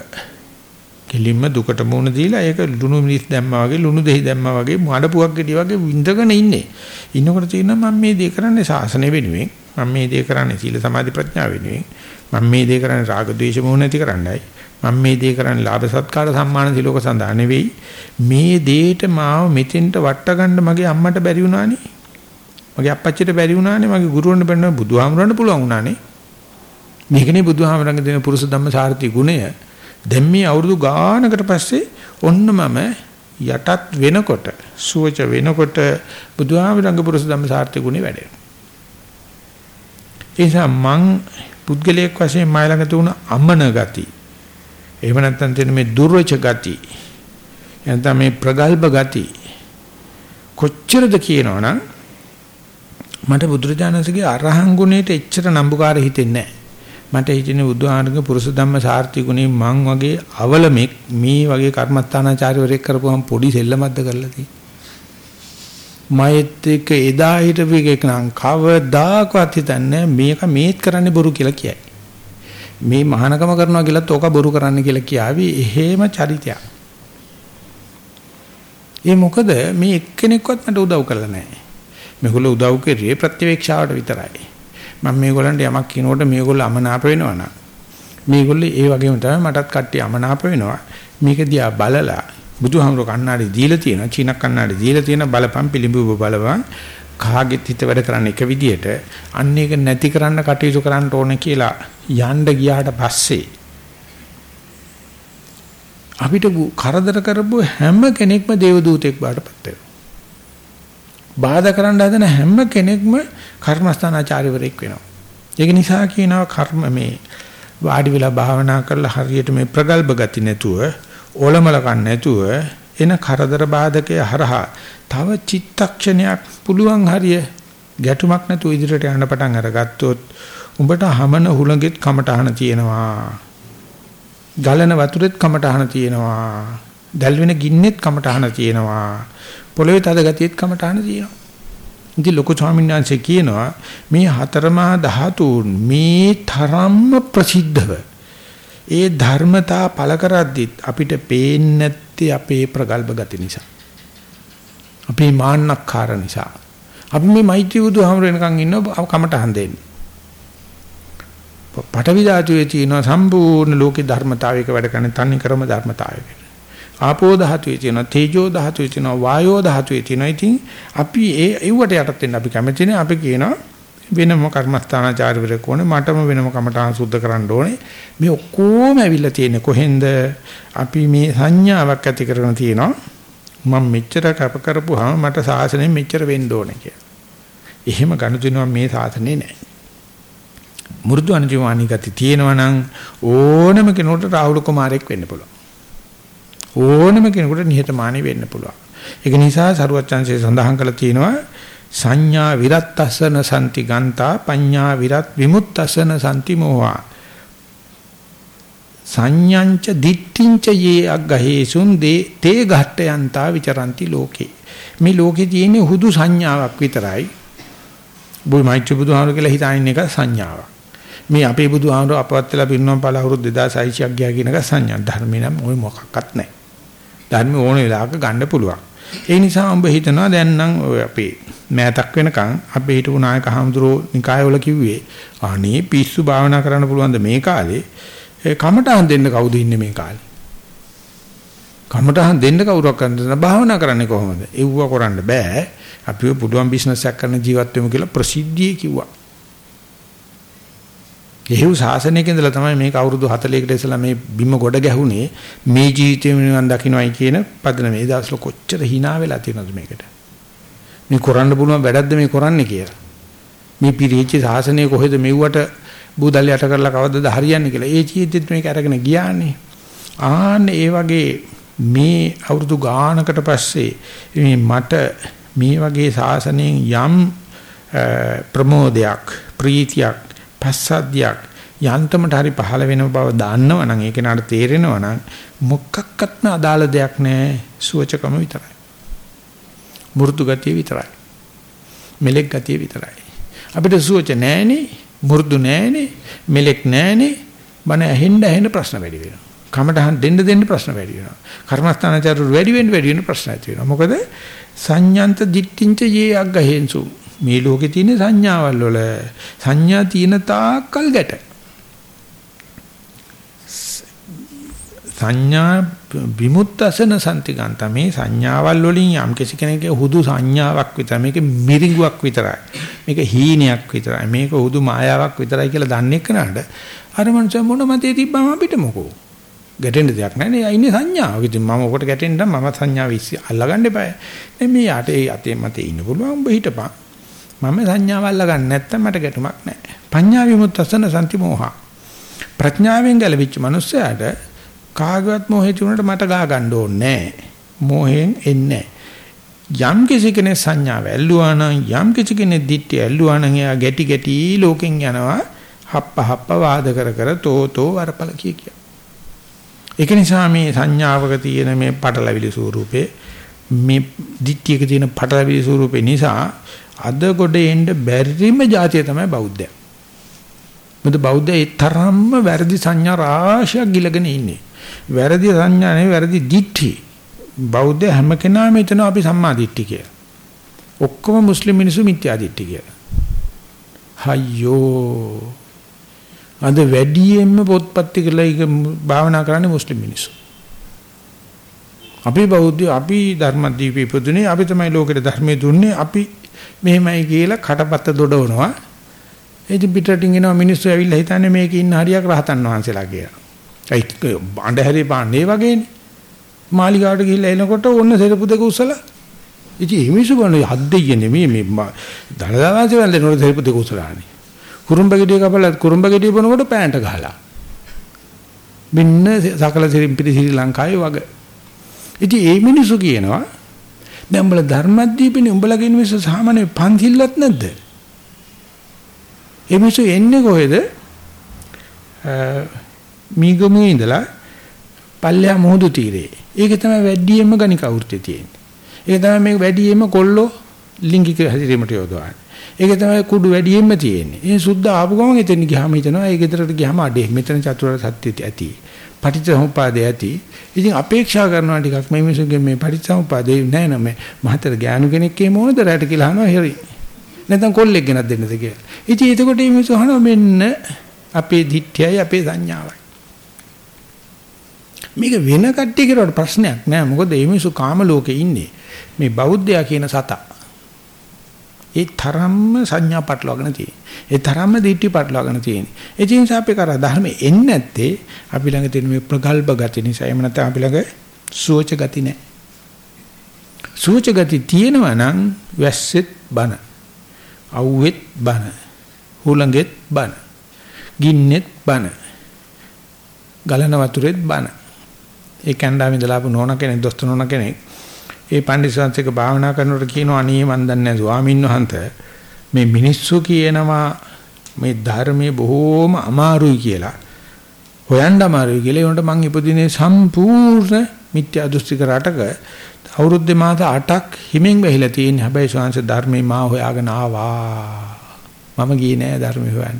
කෙලින්ම දුකට මුහුණ දීලා ඒක ලුණු මිරිස් දැම්මා වගේ ලුණු දෙහි දැම්මා වගේ මඩපුවක් ගෙඩි වගේ විඳගෙන ඉන්නේ. ඉන්නකොට තියෙනවා මම මේ දේ කරන්නේ සාසනය වෙනුවෙන්. මම මේ දේ කරන්නේ සීල සමාධි ප්‍රඥා වෙනුවෙන්. මම මේ දේ කරන්නේ රාග ద్వේෂ මොහ නැති කරන්නයි. මම මේ දේ කරන්නේ ලාභ සත්කාර සම්මාන සිලෝක සඳහා නෙවෙයි මේ දේට මාව මෙතෙන්ට වට ගන්න මගේ අම්මට බැරි වුණානේ මගේ අප්පච්චිට බැරි වුණානේ මගේ ගුරුවරන්ට බැරි බුදුහාමුදුරන්ට පුළුවන් වුණානේ මේකනේ බුදුහාමුදුරන්ගේ දෙන පුරුෂ ධම්ම සාර්ථි ගුණය දැන් මේ අවුරුදු ගානකට පස්සේ ඔන්න මම යටත් වෙනකොට සුවච වෙනකොට බුදුහාමුදුරන්ගේ පුරුෂ ධම්ම සාර්ථි ගුණේ වැඩෙනවා ඒ නිසා මං පුද්ගලයෙක් වශයෙන් මයි ළඟ තිබුණ අමන ගති එහෙම නැත්නම් තියෙන මේ දුර්වච ගති නැත්නම් මේ ප්‍රගල්භ ගති කොච්චරද කියනවනම් මට බුදුරජාණන්සේගේ අරහන් ගුණයට එච්චර නම්බුකාර හිතෙන්නේ නැහැ. මට හිතෙන්නේ බුදුහාමගේ පුරුෂ ධම්ම සාර්ථි ගුණේ මං වගේ අවලමෙක් මේ වගේ කර්මස්ථානාචාර්යවරයෙක් කරපුවම පොඩි සෙල්ලමක්ද කරලා තියෙන්නේ. මෛත් එක්ක එදා හිටපු එකක් නම් කවදාකවත් හිතන්නේ මේක මේත් කරන්නේ බොරු කියලා කියයි. මේ මහානකම කරනවා කියලාත් ඕක බොරු කරන්න කියලා කියාවි එහෙම චරිතයක්. ඒ මොකද මේ එක්කෙනෙක්වත් මට උදව් කරලා නැහැ. මේගොල්ලෝ උදව් කරේ ප්‍රතිවේක්ෂාවට විතරයි. මම මේගොල්ලන්ට යමක් කියනකොට මේගොල්ලෝ අමනාප වෙනවා නම් මේගොල්ලෝ ඒ වගේම තමයි මටත් කට්ටිය අමනාප වෙනවා. මේක දිහා බලලා බුදුහාමුදුර කන්නාඩි දීලා තියෙනවා. චීන කන්නාඩි දීලා තියෙන බලපම් පිළිඹු බලවන් කාගෙත් හිත වැඩ කරන්න එක විදියට අන්න ඒක නැති කරන්න කටයුතු කරන්න ඕනේ කියලා යන්න ගියාට පස්සේ අපිට කරදර කරපු හැම කෙනෙක්ම දේව දූතෙක් බාටපත් වෙනවා. බාධා කරන්න හදන හැම කෙනෙක්ම කර්මස්ථානාචාර්යවරයෙක් වෙනවා. ඒක නිසා කියනවා කර්ම මේ වාඩි වෙලා භාවනා කරලා හරියට මේ ප්‍රගල්භ ගති නැතුව ඕලමලකන් නැතුව එන කරදර බාධකයේ හරහා තව චිත්තක්ෂණයක් පුළුවන් හරිය ගැටුමක් නැතුව ඉදිරියට යන්න පටන් අරගත්තොත් උඹට හමන හුලඟෙත් කමටහන තියෙනවා. ගලන වතුරෙත් කමටහන තියෙනවා. දැල්වෙන ගින්නෙත් කමටහන තියෙනවා. පොළවේ තද ගතියෙත් කමටහන තියෙනවා. ඉතින් ලොකු ස්වාමීන් වහන්සේ කියනවා මේ හතරමහා ධාතුන් මේ තරම්ම ප්‍රසිද්ධව ඒ ධර්මතා පළ කරද්දිත් අපිට පේන්නේ නැත්තේ අපේ ප්‍රගල්භ ගති නිසා. අපේ මාන්නක්කාර නිසා. අපි මේ මෛත්‍රී බුදුහාමර වෙනකන් ඉන්නව කමටහන් දෙන්නේ. පටවි ධාතුවේ තියෙන සම්පූර්ණ ලෝකේ ධර්මතාවයක වැඩ කරන තනි ක්‍රම ධර්මතාවයක. ආපෝ ධාතුවේ තියෙන තේජෝ ධාතුවේ තියෙන වායෝ ධාතුවේ තියෙන ඉතින් අපි ඒ ඒවට යටත් වෙන්න අපි කැමති නේ අපි කියනවා වෙනම කර්මස්ථානාචාර්යවරයෙක් ඕනේ මටම වෙනම කමඨාන් සුද්ධ කරන්න ඕනේ මේ ඔක්කොම ඇවිල්ලා තියෙන්නේ කොහෙන්ද අපි මේ සංඥාවක් ඇති කරගෙන තියෙනවා මම මෙච්චර කැප කරපුවාම මට සාසනෙ මෙච්චර වෙන්න ඕනේ කියලා. එහෙම ගනුදෙනුව මේ සාසනේ නැහැ. මෘදු අනුජීවණී ගති තියෙනවා නම් ඕනම කෙනෙකුට රාහුල කුමාරයෙක් වෙන්න පුළුවන්. ඕනම කෙනෙකුට නිහතමානී වෙන්න පුළුවන්. ඒක නිසා සරුවත් chance සඳහන් කරලා තියෙනවා සංඥා විරත්තසන සම්ති ගන්තා පඤ්ඤා විරත් විමුක්තසන සම්ති මොහා. සංඥංච දිට්ඨිංච යේ අග්ගහේසුන් දේ තේ ඝට්ටයන්තා විචරಂತಿ ලෝකේ. මේ ලෝකේ තියෙන හුදු සංඥාවක් විතරයි. බුයිමයිත්‍රි බුදුහාමුදුර කියලා හිතාගෙන එක සංඥාවක්. මේ අපේ බුදුහාමුදුර අපවත් වෙලා පින්නම් පළ අවුරුදු 2600ක් ගියා කියන එක සංඥා. ධර්මේ නම් ওই මොකක්වත් නැහැ. ධර්ම ඕන වෙලාවක ගන්න පුළුවන්. ඒ නිසා උඹ හිතනවා දැන් නම් ඔය අපේ මෑතක් වෙනකන් අපේ හිටපු නායක හාමුදුරුවෝ නිකායවල කිව්වේ අනේ පිස්සු භාවනා කරන්න පුළුවන්ද මේ කාලේ? ඒ කමටහන් දෙන්න කවුද ඉන්නේ මේ කාලේ? කමටහන් දෙන්න කවුරක් කරන්න භාවනා කරන්නේ කොහොමද? එව්ව කරන්න බෑ. අපිව පුළුවන් බිස්නස් එකක් කරන ජීවත් වෙමු කියලා ප්‍රසිද්ධියේ කිව්වා. එහෙව් ශාසනයක ඉඳලා තමයි මේක අවුරුදු 40කට ඉස්සලා මේ බිම ගොඩ ගැහුනේ මේ ජීවිතේම නිවන් දකින්නයි කියන පදන මේ දවස්වල කොච්චර hina වෙලා තියෙනවද මේකට? මේ කරන්න පුළුවන් වැඩක්ද මේ කරන්නේ කියලා? මේ පිරිච්ච ශාසනය කොහෙද මෙව්වට බුදල් යට කරලා කවදද හරියන්නේ කියලා? ඒ ජීවිතෙත් මේක අරගෙන ගියානේ. ආන්න ඒ වගේ මේ අවුරුදු ගානකට පස්සේ මේ මට මේ වගේ ශාසනයෙන් යම් ප්‍රමෝදයක් ප්‍රීතියක් පස්සද්ධියක් යන්තමට හරි පහළ වෙන බව දන්නව නම් ඒක නට තේරෙනව නම් මොකක්වත්ම අදාළ දෙයක් නැහැ සුවචකම විතරයි. මෘදු ගතිය විතරයි. මෙලෙක් ගතිය විතරයි. අපිට සුවච නැහනේ, මෘදු නැහනේ, මෙලෙක් නැහනේ. බන ඇහෙන්න ඇහෙන්න ප්‍රශ්න වැඩි වෙනවා. කමටහන් දෙන්න දෙන්න ප්‍රශ්න වැඩි වෙනවා. කර්මස්ථානාචාරු වැඩි වෙන්න වැඩි වෙන ප්‍රශ්න ඇති වෙනවා. මොකද සංඤන්ත දිට්ඨින්ච යේ අග්ගහෙන්සු මේ ලෝකේ තියෙන සංඥාවල් වල සංඥා තියෙන තාක්කල් ගැට. සංඥා විමුක්තසන සම්තිගන්ත මේ සංඥාවල් වලින් යම් කිසි කෙනෙක්ගේ හුදු සංඥාවක් විතර මේක මිරිඟුවක් විතරයි මේක හීනයක් විතරයි මේක හුදු මායාවක් විතරයි කියලා දන්නේ කනට අර මනුස්සය මොන මතේ තිබ්බම අපිට මොකෝ ගැටෙන්න දෙයක් නැහැ නේ ඉන්නේ සංඥාව. ඉතින් මම ඔකට ගැටෙන්න මම සංඥාව ඉස්සි අල්ලගන්න එපා. නේ මේ යටේ අතේ මතේ ඉන්න පුළුවන් උඹ හිටපන්. මම සංඥාව අල්ලගන්න නැත්තම් මට ගැටුමක් නැහැ. පඤ්ඤා විමුක්තසන සම්ති මෝහා. ප්‍රඥාවෙන් ගැලවිච්ච මනුස්සයාට කාගවත් මොහේ තුනට මට ගා ගන්න ඕනේ නැහැ. මොහෙන් එන්නේ යම් කිසි කෙනෙක් සංඥාව ඇල්ලුවා නම් යම් කිසි කෙනෙක් දිට්ඨිය ඇල්ලුවා නම් එයා ගැටි ගැටි ලෝකෙන් යනවා හප්ප හප්ප වාද කර කර තෝතෝ වරපල කිය කිය. ඒක නිසා මේ සංඥාවක තියෙන මේ පටලැවිලි ස්වරූපේ මේ දිට්ඨියක තියෙන පටලැවිලි ස්වරූපේ නිසා අද ගොඩ එන්න බැරිම જાතිය තමයි බෞද්ධය. මොකද බෞද්ධය ඒ තරම්ම වැරදි සංඥා රාශියක් ගිලගෙන ඉන්නේ. වැරදි සංඥා නෙවෙයි වැරදි දිට්ඨි. බෞද්ධ හැම කෙනාම හිතනවා අපි සම්මා දිට්ඨි කියලා. ඔක්කොම මුස්ලිම් මිනිස්සු මිත්‍යා දිට්ඨි කියලා. හයියෝ. අද වැඩියෙන්ම පොත්පත් කියලා ඒක භාවනා කරන්නේ මුස්ලිම් මිනිස්සු. අපි බෞද්ධ අපි ධර්මදීපී පුදුනේ අපි තමයි ලෝකෙට ධර්මයේ දුන්නේ අපි මෙහෙමයි කියලා කටපත්ත දොඩවනවා. ඉතින් පිටරටින් එනවා මිනිස්සු ඇවිල්ලා හිතන්නේ මේකේ ඉන්න හරියක් රහතන් වහන්සේලා කියලා. ඒ අඬහැරි පාන්නේ වගේනේ. මාලිගාවට ගිහිල්ලා එනකොට ඕන්න සෙරපු දෙක උසලා. ඉතින් මේ මිනිස්සු බලන හද්දෙන්නේ මේ මේ දලදාවාසේ වල නෝර සෙරපු දෙක උසලානේ. කුරුම්බ ගෙඩිය කපලා කුරුම්බ ගෙඩිය බොනකොට පෑන්ට ගහලා. මෙන්න සකල සිරින් පිටි ශ්‍රී ලංකාවේ වගේ. ඉතින් මේ මිනිස්සු කියනවා දැන් උඹලා ධර්මද්දීපනේ උඹලගේ මිනිස්සු සාමාන්‍ය පන්සිල්ලත් නැද්ද? ඒ මිනිස්සු එන්නේ කොහෙද? මීගමු ඉඳලා පල්ලෙහා මුහුදු තීරේ. ඒක තමයි වැඩියෙන්ම ගණික වෘත්තිය තියෙන්නේ. ඒක තමයි මේ වැඩියෙන්ම කොල්ලෝ ලිංගික හැසිරීමට යොදවන්නේ. ඒක තමයි කුඩු වැඩියෙන්ම තියෙන්නේ. ඒ සුද්ධ ආපු ගමන් එතන ගියාම හිතනවා ඒ ගෙදරට ගියාම අඩේ මෙතන චතුරාර්ය සත්‍ය ඇති. පටිච්චසමුපාදය ඇති. ඉතින් අපේක්ෂා කරනවා ටිකක් මේ මිනිසුන්ගේ මේ පටිච්චසමුපාදේ නෑ නම මහතර ගෑනු කෙනෙක් ඒ මොනද රැට කියලා අහනවා හරි. නැත්නම් කොල්ලෙක් ගෙනත් දෙන්නද කියලා. ඉතින් එතකොට මේ මිනිස්සු අහනවා මෙන්න අපේ දිට්ඨියයි අපේ සංඥාවයි. මේක වෙන කට්ටිය කෙරුවට ප්‍රශ්නයක් නෑ. මොකද මේ මිනිස්සු කාම ලෝකේ ඉන්නේ. මේ බෞද්ධයා කියන සතා. ඒ තරම්ම සංඥා පටලවාගෙන තියෙන. ඒ තරම්ම දිට්ඨි පටලවාගෙන තියෙන. ඒ නිසා අපි කර ධර්ම එන්නේ නැත්තේ අපි ළඟ තියෙන මේ ප්‍රගල්භ ගති නිසා. එහෙම නැත්නම් අපි ළඟ සුවච ගති නැහැ. සුවච ගති තියෙනවා නම් වැස්සෙත් බන. අවුෙත් බන. හුලඟෙත් බන. ගින්නෙත් බන. ගලන වතුරෙත් බන. ඒ කැනඩාවෙ ඉඳලා ආපු නෝන කෙනෙක් දොස්තර නෝන කෙනෙක් ඒ පඬිස්සන්සේක භාවනා කරනකොට කියනවා අනේ මන් දන්නේ නැහැ ස්වාමීන් වහන්සේ මේ මිනිස්සු කියනවා මේ ධර්මයේ බොහෝම අමාරුයි කියලා. හොයන්න අමාරුයි කියලා ඒකට මං ඉපදිනේ සම්පූර්ණ මිත්‍යා දෘෂ්ටික රටක අවුරුද්ද මාස 8ක් හිමින් වෙහිලා තියෙන හැබැයි ශාංශ ධර්මේ මා හොයාගෙන ආවා. මම ගියේ නෑ ධර්මේ හොයන්න.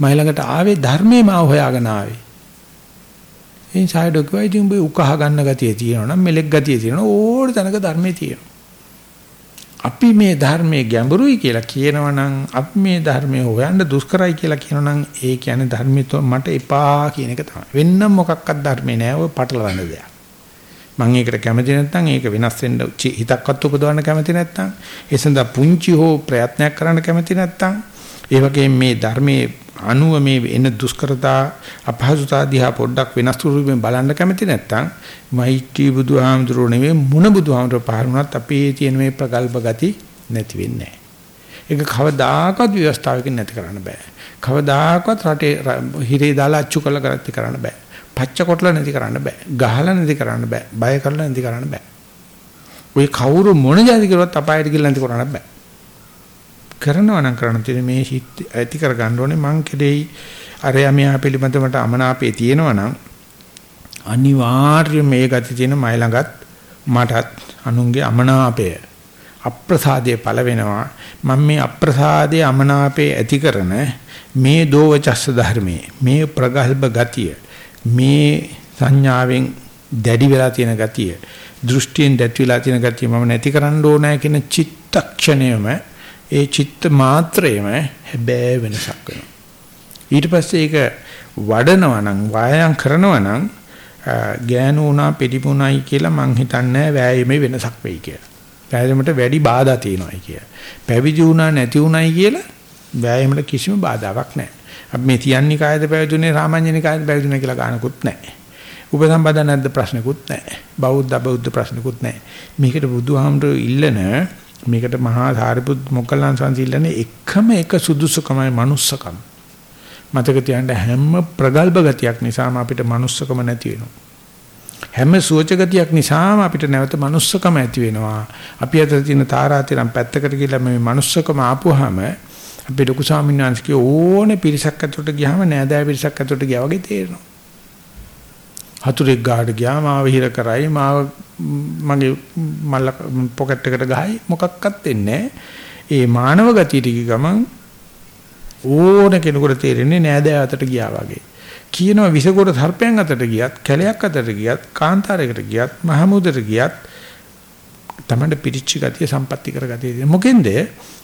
මම ළඟට ආවේ ධර්මේ මා හොයාගෙන ආවේ. ඒ සායඩෝ කිව්වා ඉතින් උඹ උකහ ගන්න ගතිය තියෙනවා නම් මෙලෙක් ගතිය තියෙනවා ඕන තැනක ධර්මයේ තියෙනවා. අපි මේ ධර්මයේ ගැඹුරුයි කියලා කියනවනම් අපි මේ ධර්මයේ හොයන්න දුෂ්කරයි කියලා කියනවනම් ඒ කියන්නේ ධර්මයේ මට එපා කියන එක තමයි. වෙන්න මොකක්වත් ධර්මේ නෑ ඔය පටලවන්න දෙයක්. මම ඒකට කැමති නැත්නම් ඒක වෙනස් වෙන්න හිතක්වත් උපදවන්න කැමති නැත්නම් ඒ සඳහා පුංචි හෝ ප්‍රයත්නයක් කරන්න කැමති නැත්නම් ඒ වගේම මේ ධර්මයේ අනුව මේ එන දුෂ්කරතා අපහසුතා දිහා පොඩ්ඩක් වෙනස් රූපෙන් බලන්න කැමති නැත්නම් මෛත්‍රී බුදුහාමුදුරුවෝ නෙවෙයි මොන බුදුහාමුදුරුවෝ පහරුණත් අපේ තියෙන මේ ප්‍රගල්ප ගති නැති වෙන්නේ ඒක කවදාකවත් ව්‍යවස්ථාවකින් නැති කරන්න බෑ. කවදාකවත් රටේ හිරේ දාලා අච්චු කරලා කරත් කරන්න බෑ. පච්ච කොටලා නැති කරන්න බෑ. ගහලා නැති කරන්න බෑ. බය කරලා නැති කරන්න බෑ. ඔය කවුරු මොන જાති කරුවත් අපායට ගිහලා නැති කරන්න බෑ. කරනවා නම් කරන්න තියෙන මේ හිත ඇති කර ගන්න ඕනේ. මං කෙරෙහි අරයා මෙහා පිළිබඳ මට අමනාපේ තියෙනවා නම් අනිවාර්යයෙන් මේ ගති තියෙන මයි ළඟත් මටත් අනුන්ගේ අමනාපය අප්‍රසාදයේ පළ වෙනවා. මම මේ අප්‍රසාදයේ අමනාපේ ඇති කරන මේ දෝවචස්ස ධර්මයේ මේ ප්‍රගල්භ ගතිය මේ සංඥාවෙන් දැඩි වෙලා තියෙන ගතිය දෘෂ්ටියෙන් දැඩි වෙලා තියෙන ගතිය මම නැති කරන්න ඕනෑ කියන චිත්තක්ෂණයම ඒ චිත්ත මාත්‍රයම හැබෑ වෙනසක් වෙනවා. ඊට පස්සේ ඒක වඩනවා නම් වායම් කරනවා නම් ගෑනුණා පිටිපුණයි කියලා මං හිතන්නේ වෑයමේ වෙනසක් වෙයි කියලා. වෑයමට වැඩි බාධා තියෙනවායි කියලා. පැවිදි වුණා නැති වුණයි කියලා වෑයමට කිසිම බාධාවක් නැහැ. අපි මේ තියන්නේ කායද පැවිදුනේ සාමාන්‍යනේ කායද පැවිදුනේ කියලා ගානකුත් නැහැ. උපසම්පදා නැද්ද ප්‍රශ්නකුත් නැහැ. බෞද්ධ බෞද්ධ ප්‍රශ්නකුත් නැහැ. මේකට බුදුහාමුදුරු ඉල්ලන මේකට මහා සාරිපුත් මොග්ගලන් සංසීලනේ එකම එක සුදුසුකමයි manussකම. මතක තියාගන්න හැම ප්‍රගල්භ ගතියක් නිසාම අපිට manussකම නැති වෙනවා. හැම සුවච ගතියක් නිසාම අපිට නැවත manussකම ඇති වෙනවා. අපි අතර තියෙන තාරාතිරම් පැත්තකට ගිහලා මේ manussකම ආපුවාම අපි ලොකු ස්වාමීන් වහන්සේගේ ඕනේ පිරිසක් ඇතුළට ගියාම නෑදෑ පිරිසක් ඇතුළට ගියා වගේ තේරෙනවා. හතුරෙක් ගාඩ ගියා මාව හිර කරයි මාව මගේ මල්ල පොකට් එකට ගහයි මොකක්වත් වෙන්නේ ඒ මානව ගතිය ටික ගමන් ඕන කෙනෙකුට තේරෙන්නේ නෑදෑ අතට ගියා වගේ. කියනවා විසගොඩ සර්පයන් අතට ගියත් කැලයක් අතට ගියත් කාන්තාරයකට ගියත් මහමුදට ගියත් තමන්ට පිරිච්ච ගතිය සම්පත්‍ති කර ගතිය. මොකෙන්ද?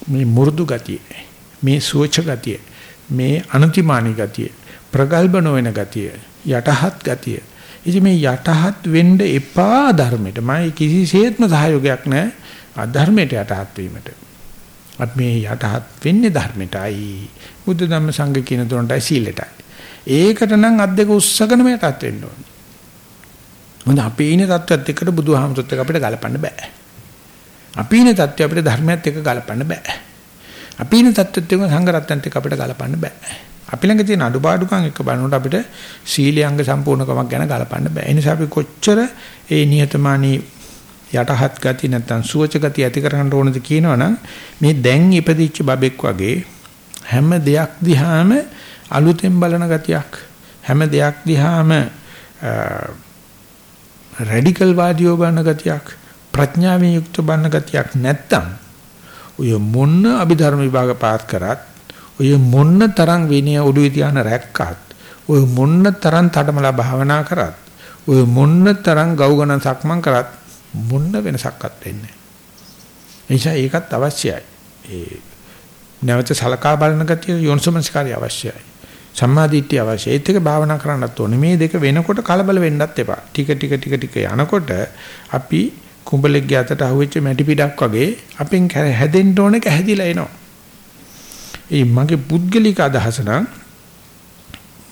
මේ මුරුදු ගතිය මේ සුවච ගතිය මේ අනතිමානී ගතිය ප්‍රගල්භ නොවන ගතිය යටහත් ගතිය ඉතින් මේ යටහත් වෙන්න එපා ධර්මයට. මම කිසිසේත්ම සහයෝගයක් නැහැ අධර්මයට යටහත් වීමට. අපි මේ යටහත් වෙන්නේ ධර්මයටයි. බුද්ධ ධම්ම සංඝ කියන දොරටයි සීලෙටයි. ඒකට නම් අත් දෙක උස්සගෙන මේ යටහත් වෙන්න ඕනේ. මොඳ අපේ ඉන தත්ත්වයත් එක්කට බුදුහාමුදුරුත් එක්ක අපිට ගලපන්න බෑ. අපේ ඉන தත්ත්වය අපිට ධර්මයත් එක්ක ගලපන්න බෑ. අපේ ඉන தත්ත්වෙත් එක්ක සංඝ රත්නත් එක්ක අපිට ගලපන්න බෑ. අපි ළඟ තියෙන අඩුපාඩුකම් එක බලනකොට අපිට සීලයංග සම්පූර්ණකමක් ගැන ගලපන්න බෑ. ඒ නිසා අපි කොච්චර ඒ නිහතමානී යටහත් ගති නැත්තම් සුවච ගති ඇති කරගන්න ඕනද කියනවනම් මේ දැන් ඉපදිච්ච බබෙක් වගේ හැම දෙයක් දිහාම අලුතෙන් බලන ගතියක් හැම දෙයක් දිහාම රැඩිකල් වාදියෝ බලන ගතියක් ප්‍රඥාවෙන් යුක්ත බලන ගතියක් නැත්තම් ඔය මොන්න අභිධර්ම විභාග පාස් කරත් ඔය මොන්න තරම් විනය ඔළුවේ තියාන රැක්කත් ඔය මොන්න තරම් තඩමලා භාවනා කරත් ඔය මොන්න තරම් ගව් ගණන් සක්මන් කරත් මොන්න වෙනසක්වත් වෙන්නේ නැහැ. ඒකත් අවශ්‍යයි. ඒ නැවත සලකා බලන ගතිය යෝනිසමනස්කාරය අවශ්‍යයි. සම්මාදිට්ඨිය අවශ්‍යයි. ඒත් එක භාවනා කරන්නත් ඕනේ. මේ දෙක වෙනකොට කලබල වෙන්නත් එපා. ටික ටික ටික ටික යනකොට අපි කුඹලෙක්ගේ අතට අහුවෙච්ච මැටි පිටක් වගේ අපෙන් හැදෙන්න ඕනේ කැහැදිලා එනවා. ඒ මගේ පුද්ගලික අදහස නම්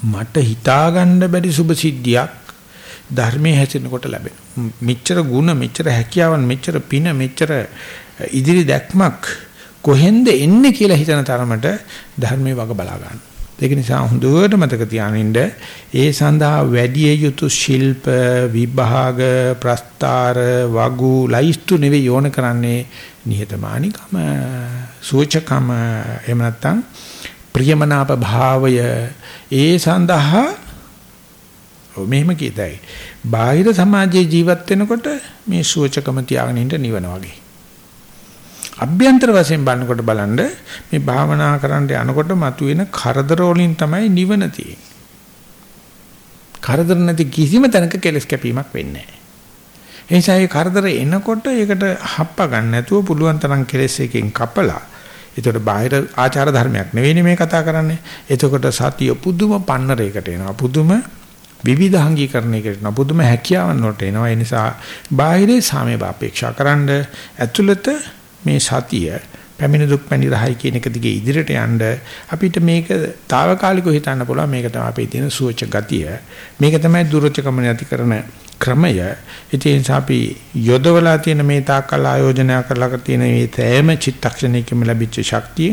මට හිතා ගන්න බැරි සුභ සිද්ධියක් ධර්මයේ හැසිරෙනකොට ලැබෙන. මෙච්චර ಗುಣ, මෙච්චර හැකියාවන්, මෙච්චර පින, මෙච්චර ඉදිරි දැක්මක් කොහෙන්ද එන්නේ කියලා හිතන තරමට ධර්මයේ වග බලා ගන්න. ඒක නිසා හොඳට මතක තියානින්න ඒ සඳහා වැඩි යුතු ශිල්ප විභාග ප්‍රස්තාර වගු ලයිස්තු නෙවෙයි ඕන කරන්නේ නිහතමානිකම සූචකම එහෙම නැත්නම් ප්‍රියමනාප භාවය ඒ සඳහා මෙහෙම කියතයි බාහිර සමාජයේ ජීවත් වෙනකොට මේ සූචකම තියාගෙන ඉන්න නිවන වගේ අභ්‍යන්තර වශයෙන් බලනකොට බලන්න මේ භාවනා කරන්න යනකොට මතුවෙන කරදර වලින් තමයි නිවන තියෙන්නේ. කරදර නැති කිසිම තැනක කෙලස් කැපීමක් වෙන්නේ නැහැ. ඒ නිසා මේ කරදර එනකොට ඒකට හප්ප ගන්න නැතුව පුළුවන් තරම් කෙලස් එකෙන් කපලා ඒතකොට බාහිර ආචාර ධර්මයක් නෙවෙයිනේ මේ කතා කරන්නේ. එතකොට සතිය පුදුම පන්නරයකට එනවා. පුදුම විවිධාංගීකරණයකට එනවා. පුදුම හැකියාවන් වලට එනවා. ඒ නිසා බාහිරේ සාමය අපේක්ෂා කරන්න ඇතුළත මේ සතිය පැමිණි දුක් පැණි රහයි කියන එක දිගේ ඉදිරියට යන්න අපිට මේක తాවකාලිකව හිතන්න පුළුවන්. මේක තමයි අපේ තියෙන සුවච ගතිය. මේක තමයි දුරචකම නැති කරන ක්‍රමය. ඉතින් අපි යොදවලා තියෙන මේ තාකල් ආයෝජනය කරලා තියෙන මේ තෑම චිත්තක්ෂණයකම ලැබිච්ච ශක්තිය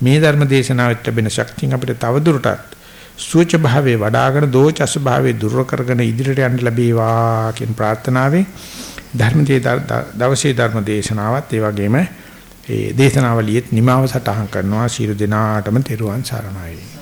මේ ධර්ම දේශනාවට ලැබෙන ශක්තිය අපිට තව දුරටත් සුවච භාවයේ වඩාගෙන දෝචස් භාවයේ දුර කරගෙන ඉදිරියට යන්න ලැබේවා කියන ප්‍රාර්ථනාවෙන් ධර්මයේ දවසේ ධර්ම දේශනාවත් ඒ වගේම ඒ දේශනාවලියෙත් නිමාව සටහන් කරනවා. ශිරු දිනාටම තෙරුවන් සරණයි.